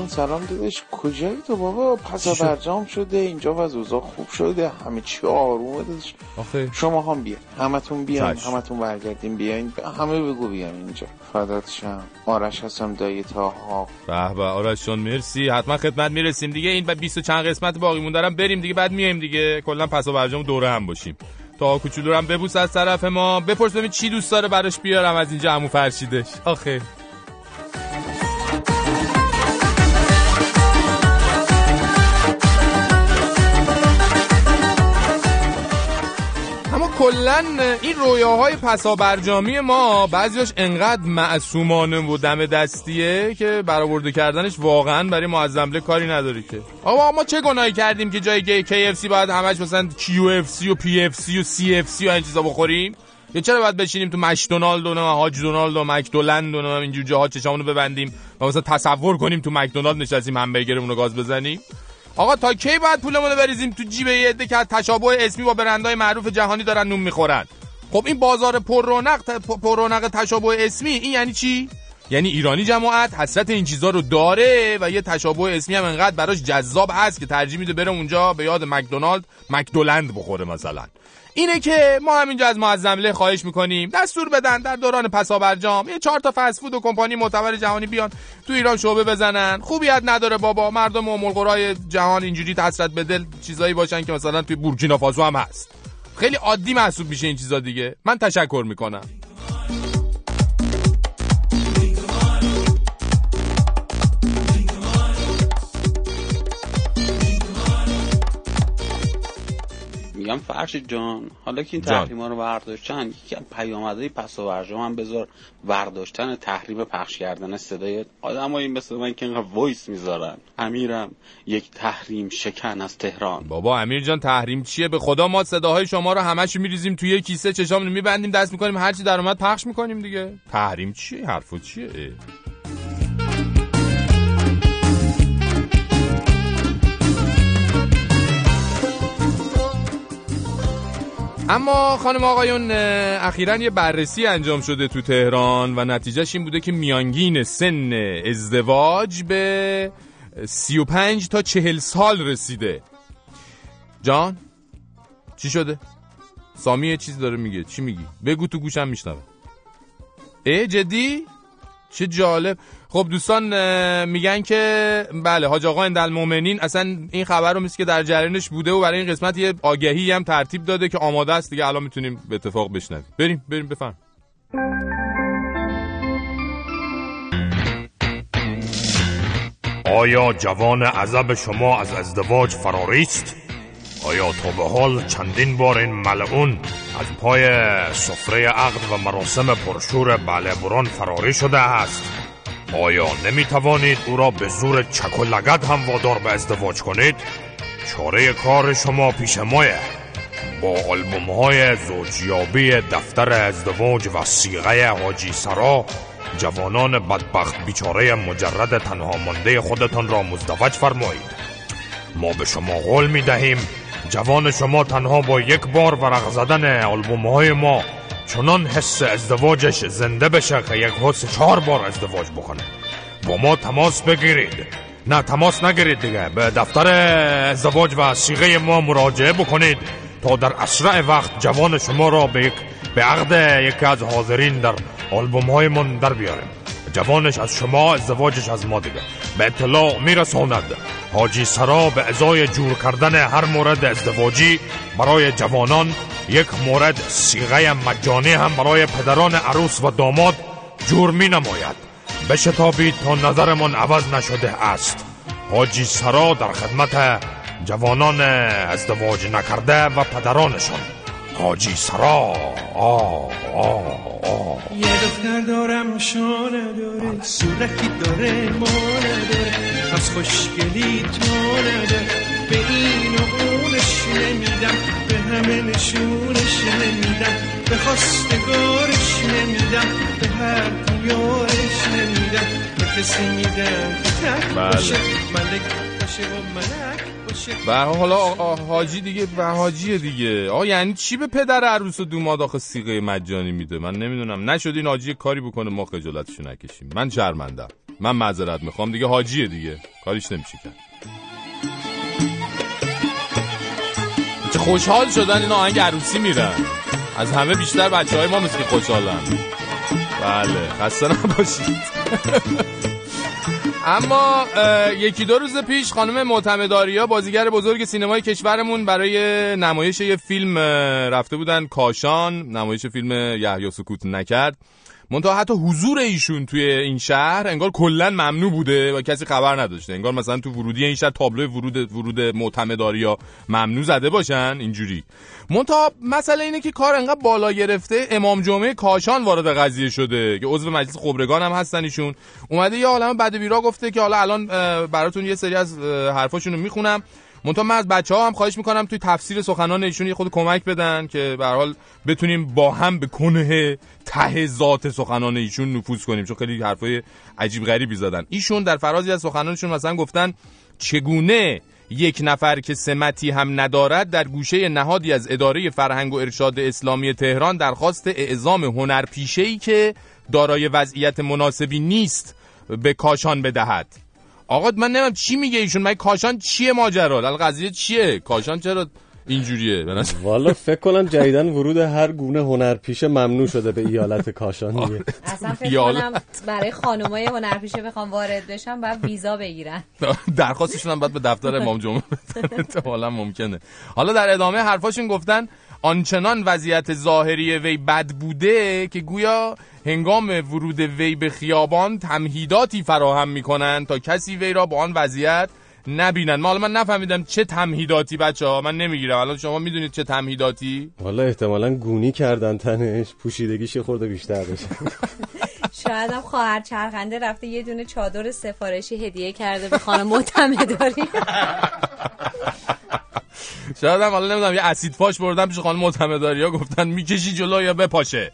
سلام دادش کجایی تو بابا؟ پس برجام شده اینجا و اوضاع خوب شده همه چی آرومه دادش آخه. شما هم بیا. همتون بیاین همتون برگردین بیاین. همه بگو بیاین اینجا. فدات شم. آرش هستم دایی تا ها. به به آرش جان مرسی. حتما خدمت می‌رسیم دیگه. این و 20 چند قسمت باقی موندارم بریم دیگه بعد میایم دیگه. کلا پس برجام دوره هم باشیم. تا کوچولو هم ببوس از طرف ما. بپرس ببین چی دوست داره براش بیارم از اینجا همو فرشیدش. آخه. کلا این رویاهای پسا برجامی ما بعضیاش انقدر معصومانه و دم دستیه که برآورده کردنش واقعا برای معظمله کاری نداری که. آقا ما چه گناهی کردیم که جای KFC باید همش مثلا QFC و PFC و CFC و این چیزا بخوریم؟ یا چرا باید بشینیم تو مکدونالد و هاج دونالد و مکدولند و اینجور جاها چشامونو ببندیم و مثلا تصور کنیم تو مکدونالد نشستیم همبرگرمون رو گاز بزنیم؟ آقا تا کی باید پولمون بریزیم تو جیب یه عده که تشابه اسمی با برندهای معروف جهانی دارن نون می‌خورن؟ خب این بازار پر رونق پر رونق تشابه اسمی این یعنی چی؟ یعنی ایرانی جماعت حسرت این چیزا رو داره و یه تشابه اسمی هم انقدر براش جذاب هست که ترجیح میده بره اونجا به یاد مکدونالد مکدولند بخوره مثلا. اینه که ما همینجا از معظمله خواهش می‌کنیم. دستور بدن در دوران پسا برجام یه چهار تا فست فود و کمپانی معتبر جهانی بیان تو ایران شعبه بزنن. خوبیت نداره بابا. مردم و جهان اینجوری حسرت به دل چیزایی باشن که مثلا توی بورکینافاسو هم هست. خیلی عادی محسوب میشه این چیزا دیگه. من تشکر می‌کنم. میگم فرشید جان حالا که این تحریم ها رو برداشتن یکی از پیامدهای پس و هم بذار برداشتن تحریم پخش کردن صدای آدمایی مثل من که اینقدر وایس می‌ذارن. امیرم یک تحریم شکن از تهران. بابا امیر جان تحریم چیه؟ به خدا ما صداهای شما رو همش میریزیم توی کیسه چشامون میبندیم دست می‌کنیم هرچی در اومد پخش می‌کنیم دیگه. تحریم چیه؟ حرفو چیه؟ اما خانم آقایون اخیرا یه بررسی انجام شده تو تهران و نتیجهش این بوده که میانگین سن ازدواج به 35 تا 40 سال رسیده. جان چی شده؟ سامی یه چیزی داره میگه. چی میگی؟ بگو تو گوشم میشنوه ای جدی؟ چه جالب. خب دوستان میگن که بله حاج آقا اندل مومنین اصلا این خبر رو مثل که در جریانش بوده و برای این قسمت یه آگهی هم ترتیب داده که آماده است دیگه الان می‌تونیم به اتفاق بشنویم. بریم بریم بفهم آیا جوان عذب شما از ازدواج فراریست؟ آیا تا به حال چندین بار این ملعون از پای سفره عقد و مراسم پرشور بله بران فراری شده است؟ آیا نمی توانید او را به زور چک و لگد هم وادار به ازدواج کنید؟ چاره کار شما پیش مایه با علبوم های زوجیابی دفتر ازدواج و سیغه حاجی سرا جوانان بدبخت بیچاره مجرد تنها مانده خودتان را مزدوج فرمایید. ما به شما قول می دهیم جوان شما تنها با یک بار ورق زدن آلبوم های ما چنان حس ازدواجش زنده بشه که یک حس چهار بار ازدواج بکنه. با ما تماس بگیرید. نه تماس نگیرید دیگه. به دفتر ازدواج و سیغه ما مراجعه بکنید تا در اسرع وقت جوان شما را به به عقد یکی از حاضرین در آلبوم های من در بیاریم. جوانش از شما ازدواجش از ما دیگه. به اطلاع میرساند. حاجی سرا به ازای جور کردن هر مورد ازدواجی برای جوانان یک مورد سیغه مجانی هم برای پدران عروس و داماد جور می نماید بشتابید تا نظرمان عوض نشده است. حاجی سرا در خدمت جوانان ازدواج نکرده و پدرانشان. حاجی سرا. آه آه آه. یه دختر دارم شانه داره صورتی داره ما نداره از خوشگلی تو نداره به این و اونش نمیدم به همه نشونش نمیدم. به خواستگارش نمیدم به هر دیارش نمیدم. به کسی میدم که تک باشه ملک باشه و ملک. به حالا حاجی دیگه به حاجی دیگه. آ یعنی چی به پدر عروس و دوماد آخه سیغه مجانی میده؟ من نمی‌دونم. نشد این حاجی کاری بکنه ما خجالتشو نکشیم. من شرمندم. من معذرت می‌خوام. دیگه حاجیه دیگه. کاریش نمیشه کرد. خوشحال شدن این آهنگ عروسی میرن. از همه بیشتر بچه های ما مثل خوشحالن. بله خسته نباشید. اما یکی دو روز پیش خانم معتمداریا بازیگر بزرگ سینمای کشورمون برای نمایش یه فیلم رفته بودن کاشان. نمایش فیلم یحیی سکوت نکرد. منتها حتی حضور ایشون توی این شهر انگار کلا ممنوع بوده و کسی خبر نداشته. انگار مثلا تو ورودی این شهر تابلو ورود ورود معتمداریا ممنوع زده باشن اینجوری. منتها مسئله اینه که کار انقدر بالا گرفته امام جمعه کاشان وارد قضیه شده که عضو مجلس خبرگان هم هستن ایشون. اومده یه عالمه بعد بیرا گفته که حالا الان براتون یه سری از حرفاشونو می‌خونم. من از بچه ها هم خواهش می‌کنم توی تفسیر سخنان ایشون خود کمک بدن که به حال بتونیم با هم به کنه ته ذات سخنان ایشون نفوذ کنیم چون خیلی حرفای عجیب غریبی زدن. ایشون در فرازی از سخنانشون مثلا گفتن چگونه یک نفر که سمتی هم ندارد در گوشه نهادی از اداره فرهنگ و ارشاد اسلامی تهران درخواست اعزام هنرپیشه‌ای که دارای وضعیت مناسبی نیست به کاشان بدهد. آقا من نمیم چی میگه ایشون. من کاشان چیه ماجرا؟ قضیه چیه؟ کاشان چرا اینجوریه؟ والا فکر کنم جدیدن ورود هر گونه هنرپیشه ممنوع شده به ایالت کاشان دیگه. اصلا فکر کنم برای خانمای هنرپیشه بخوام وارد بشم باید ویزا بگیرن. درخواستشون هم باید به دفتر امام جمعه حالا ممکنه. حالا در ادامه حرفاشون گفتن آنچنان وضعیت ظاهری وی بد بوده که گویا هنگام ورود وی به خیابان تمهیداتی فراهم می‌کنند تا کسی وی را با آن وضعیت نبینن ما من نفهمیدم چه تمهیداتی بچه ها من نمی‌گیرم. الان شما می‌دونید چه تمهیداتی؟ والا احتمالا گونی کردن تنش پوشیدگیش خورده بیشتر بشه. شاید هم خواهر چرخنده رفته یه دونه چادر سفارشی هدیه کرده به خانم معتمداری. شاید هم حالا نمی‌دونم یه اسید فاش بردم پیش خانم معتمداری ها گفتن می‌کشی جلو یا بپاشه.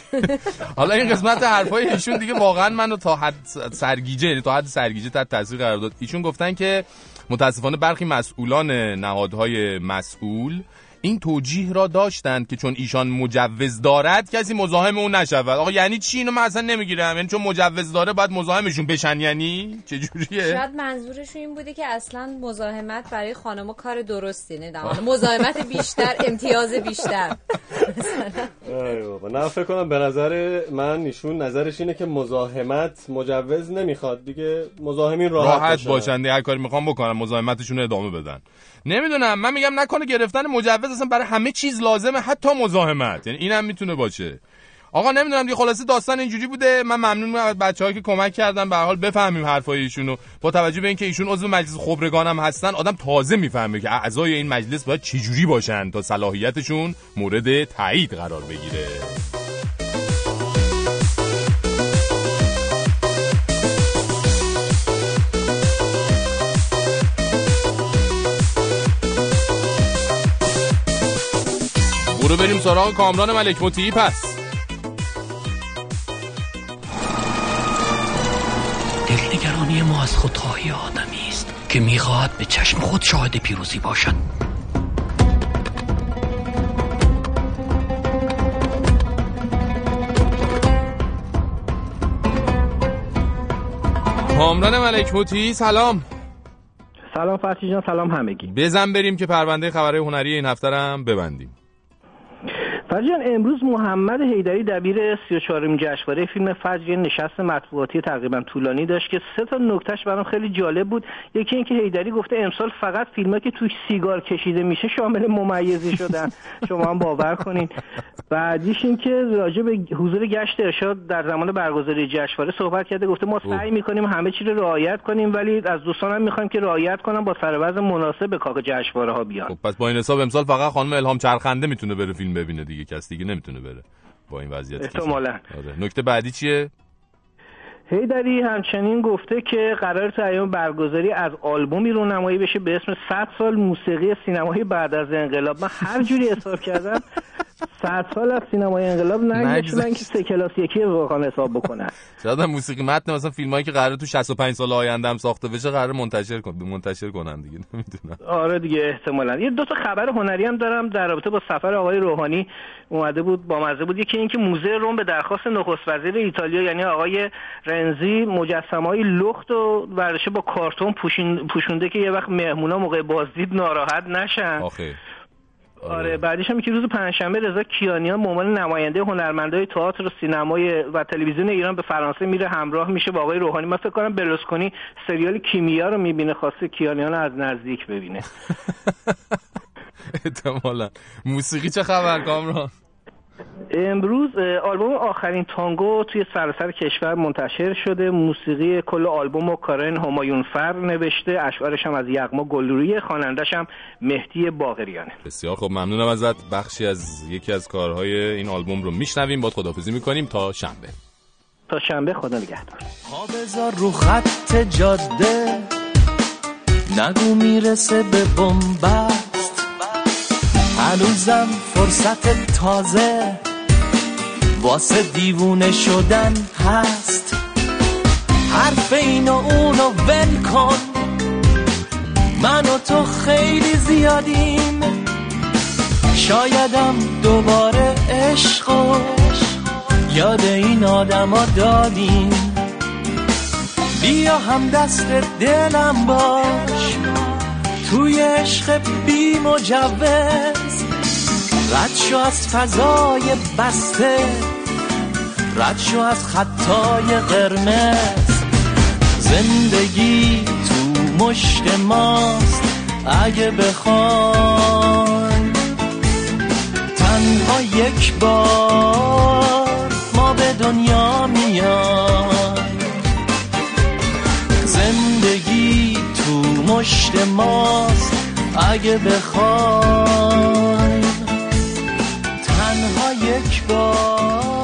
حالا این قسمت حرفای ایشون دیگه واقعا منو تا حد سرگیجه یعنی تا حد سرگیجه تحت تاثیر قرار داد. ایشون گفتن که متاسفانه برخی مسئولان نهادهای مسئول این توجیه را داشتند که چون ایشان مجوز دارد کسی مزاحم اون نشود. آقا یعنی چی؟ اینو من اصلا نمی‌گیرم. یعنی چون مجوز داره باید مزاحمشون بشن. یعنی چه جوریه؟ شاید منظورشون این بوده که اصلا مزاحمت برای خانم کار درستی نه مزاحمت بیشتر امتیاز بیشتر. بابا. نه فکر کنم به نظر من ایشون نظرش اینه که مزاحمت مجوز نمی‌خواد. دیگه مزاحمین راحت, راحت باشن. هر کاری می‌خوام بکنن مزاحمتشون ادامه بدن. نمی‌دونم. من میگم نکنه گرفتن مجوز اصلا برای همه چیز لازمه حتی مزاحمت. یعنی اینم می‌تونه باشه. آقا نمی‌دونم دیگه خلاصه داستان اینجوری بوده. من ممنون از بچه‌ها که کمک کردن. به حال بفهمیم حرفای ایشونو با توجه به اینکه ایشون عضو مجلس خبرگان هم هستن آدم تازه می‌فهمه که اعضای این مجلس باید چجوری باشن تا صلاحیتشون مورد تایید قرار بگیره. برو بریم سراغ کامران ملک مطیعی پس. دلنگرانی ما از خودخواهی آدمی است که می‌خواهد به چشم خود شاهد پیروزی باشد. کامران ملک موتی سلام. سلام فرشی جان سلام همگی. بزن بریم که پرونده خبره هنری این هفته هم ببندیم. فرجان امروز محمد حیدری دبیر 34 جشنواره فیلم فجر نشست مطبوعاتی تقریبا طولانی داشت که سه تا نکتهش برام خیلی جالب بود. یکی اینکه حیدری گفته امسال فقط فیلمایی که توش سیگار کشیده میشه شامل ممیزی شدن. شما هم باور کنین. بعدیش این که راجع به حضور گشت ارشاد در زمان برگزاری جشنواره صحبت کرده گفته ما سعی می‌کنیم همه چی رو رعایت کنیم ولی از دوستانم می‌خوایم که رعایت کنم با سر مناسب به کاخ جشنواره ها بیان. خب پس با این حساب امسال فقط خانم الهام چرخنده می‌تونه بره فیلم ببینه دیگه. کس دیگه نمی‌تونه بره با این وضعیت احتمالاً. آره. نکته بعدی چیه؟ هیدری همچنین گفته که قرار تا ایام برگزاری از آلبومی رو نمایی بشه به اسم 100 سال موسیقی سینمایی بعد از انقلاب. من هر جوری حساب کردم صد سال از سینمای انقلاب نگذاشتن که سه کلاس یکی واقعا حساب بکنن شاید موسیقی متن مثلا فیلمایی که قرار تو 65 سال آینده هم ساخته بشه قرار منتشر کن منتشر کنن دیگه نمی‌دونم. آره دیگه احتمالاً. یه دو تا خبر هنری هم دارم در رابطه با سفر آقای روحانی. اومده بود با مزه بود. یکی اینکه موزه روم به درخواست نخست وزیر ایتالیا یعنی آقای رنزی مجسمه‌های لخت و ورشه با کارتون پوشونده که یه وقت مهمونا موقع بازدید ناراحت نشن. آخه. آره. بعدش هم که روز پنجشنبه رضا کیانیان به عنوان نماینده هنرمندای تئاتر و سینمای و تلویزیون ایران به فرانسه میره همراه میشه با آقای روحانی. من فکر کنم برلوسکونی سریال کیمیا رو می‌بینه خواسته کیانیان از نزدیک ببینه. احتمالا. موسیقی چه خبر کامران؟ امروز آلبوم آخرین تانگو توی سراسر کشور منتشر شده. موسیقی کل آلبوم و کارن همایون فر نوشته. اشعارش هم از یغما گلروی خوانندش هم مهدی باقریانه. بسیار خب ممنونم ازت. بخشی از یکی از کارهای این آلبوم رو میشنویم. با خدافزی می‌کنیم. تا شنبه. تا شنبه خدا نگهدار. بذار رو خط جاده. نگو می‌رسه به بنبست هنوزم فرصت تازه. واسه دیوونه شدن هست. حرف این و اونو ول کن. من و تو خیلی زیادیم. شایدم دوباره عشق یاد این آدما دادیم. بیا هم دست دلم باش. توی عشق بی مجوز. رد شو از فضای بسته. رد شو از خطای قرمز. زندگی تو مشت ماست اگه بخوان تنها یک بار ما به دنیا میان زندگی تو ماست اگه بخوایم تنها یک بار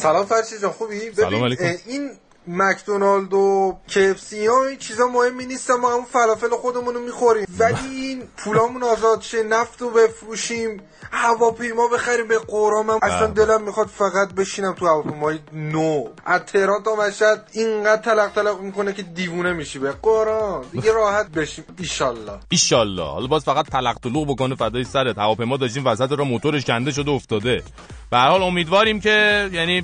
سلام فرشی جان خوبی؟ سلام علیکم این مکدونالد و کفسی ها این چیزا مهمی نیستن ما همون فلافل خودمون رو می‌خوریم ولی این پولامون آزاد شه نفت رو بفروشیم هواپیما بخریم به قرامم اصلا بله. دلم می‌خواد فقط بشینم تو هواپیمای نو. از تهران تا مشهد اینقدر تلق تلق می‌کنه که دیوونه میشی. به قرآن. دیگه راحت بشیم ایشالله. ایشالله. حالا باز فقط تلق طلوق بکنه فدای سرت. هواپیما داشتیم وسط را موتورش کنده شده افتاده. به هر حال امیدواریم که یعنی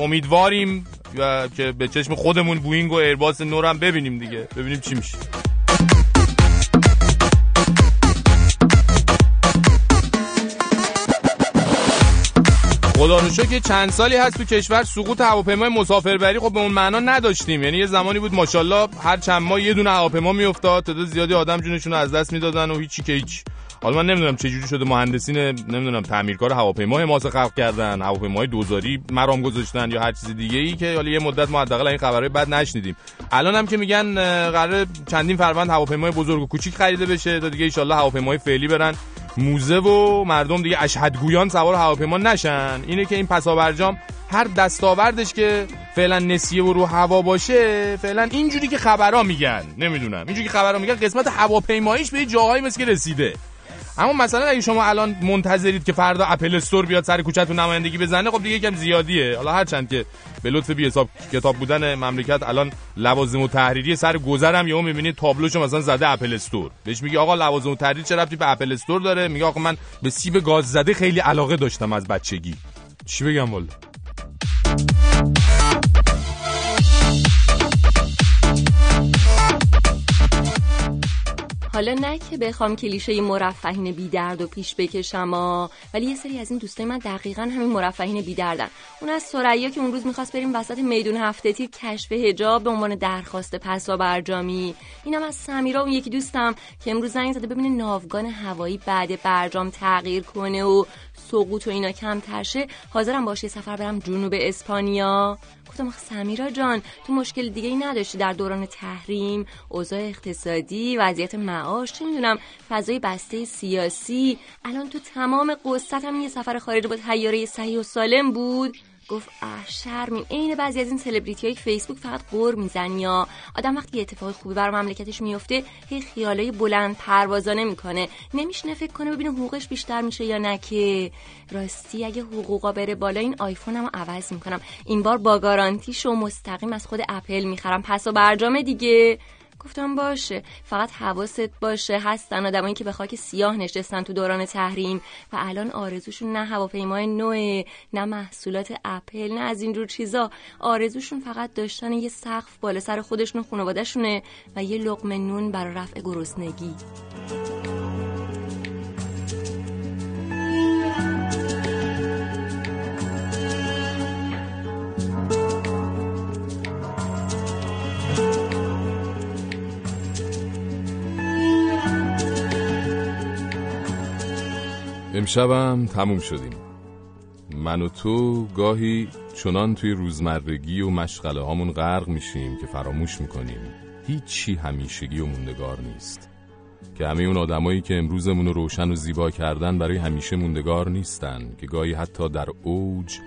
امیدواریم و که به چشم خودمون بوینگ و ایرباس نور هم ببینیم دیگه. ببینیم چی میشه. خدا که چند سالی هست تو کشور سقوط هواپیمای مسافربری خب به اون معنا نداشتیم. یعنی یه زمانی بود ماشاءالله هر چند ماه یه دونه هواپیما میافتاد تعداد زیادی آدم جونشون از دست می‌دادن و هیچی که هیچ. حالا من نمی‌دونم چه جوری شده مهندسین نمی‌دونم تعمیرکار هواپیما حماسه خلق کردن هواپیمای دوزاری مرام گذاشتن یا هر چیز دیگه ای که حالا یه مدت ما حداقل این خبرهای بد نشنیدیم. الان هم که میگن قرار چندین فروند هواپیمای بزرگ و کوچیک خریده بشه تا دیگه ان هواپیمای فعلی برن. موزه و مردم دیگه اشهدگویان سوار هواپیما نشن. اینه که این پسابرجام هر دستاوردش که فعلا نسیه و رو هوا باشه فعلا اینجوری که خبرها میگن. نمی‌دونم. اینجوری که خبرها میگن قسمت هواپیماییش به جاهایی مثل که رسیده. اما مثلا اگه شما الان منتظرید که فردا Apple Store بیاد سر کوچهتون نمایندگی بزنه خب دیگه یکم زیادیه. حالا هرچند که به لطف بی حساب کتاب بودن مملکت الان لوازم و تحریری سر گذرم یهو می‌بینید تابلوشو مثلا زده Apple Store. بهش میگه آقا لوازم و تحریر ربطی به Apple Store داره؟ میگه آقا من به سیب گاز زده خیلی علاقه داشتم از بچگی. چی بگم والا حالا نه که بخوام کلیشه مرفهین بی درد و پیش بکشم ولی یه سری از این دوستای من دقیقا همین مرفهین بی دردن اون از سریا که اون روز می‌خواست بریم وسط میدون هفته تیر کشف حجاب به عنوان درخواست پسا برجامی اینم از سمیرا اون یکی دوستم که امروز زنگ زده ببینه ناوگان هوایی بعد برجام تغییر کنه و سقوط و اینا کمتر شه. حاضرم باشه سفر برم جنوب اسپانیا. گفتم آخه سمیرا جان تو مشکل دیگه ای نداشتی در دوران تحریم اوضاع اقتصادی وضعیت معاش چه می‌دونم فضای بسته سیاسی. الان تو تمام قصت هم یه سفر خارج با تیاره صحیح و سالم بود. گفت شرمین. عین بعضی از این سلبریتی های فیسبوک فقط قور میزن یا آدم وقتی اتفاق خوبی بر مملکتش میفته هی خیالای بلند پروازانه می‌کنه. نمیشنه فکر کنه ببینه حقوقش بیشتر میشه یا نه که. راستی اگه حقوقا بره بالا این آیفونمو عوض می‌کنم. این بار با گارانتیش و مستقیم از خود اپل می‌خرم. پس و برجام دیگه. گفتم باشه فقط حواست باشه. هستن آدمایی که به خاک سیاه نشستن تو دوران تحریم و الان آرزوشون نه هواپیمای نوع نه محصولات اپل نه از اینجور چیزا. آرزوشون فقط داشتن یه سقف بالا سر خودشون و خانوادهشونه و یه لقمه نون برای رفع گرسنگی. امشبم تموم شدیم. من و تو گاهی چنان توی روزمرگی و مشغله هامون غرق میشیم که فراموش می‌کنیم. هیچی همیشگی و موندگار نیست. که همه اون آدمایی که امروزمون رو روشن و زیبا کردن برای همیشه موندگار نیستن که گاهی حتی در اوج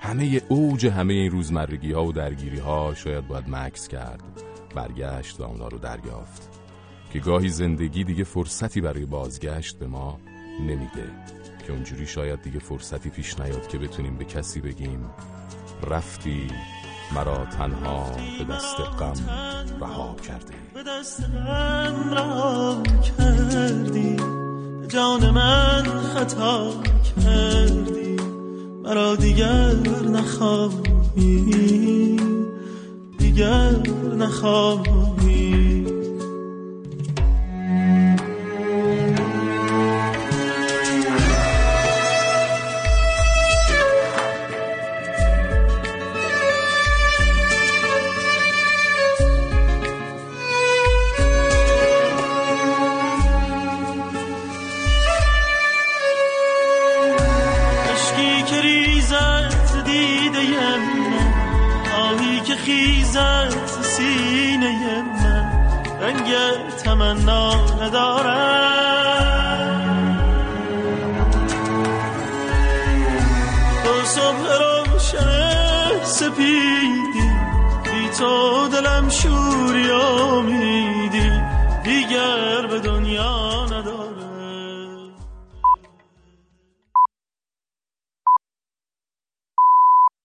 همه اوج همه این روزمرگی ها و درگیری ها شاید باید مکس کرد برگشت و اونا رو دریافت. که گاهی زندگی دیگه فرصتی برای بازگشت به ما نمیده که اونجوری شاید دیگه فرصتی پیش نیاد که بتونیم به کسی بگیم رفتی مرا تنها به دست غم رها کردی. به دست من رها کردی. به جان من خطا کردی. مرا دیگر نخواهی. دیگر نخواهی. خیزد سینه من رنگ تمنا ندارم. تو صبح روشن سپیدی بی تو دلم شوری امیدی دیگر به دنیا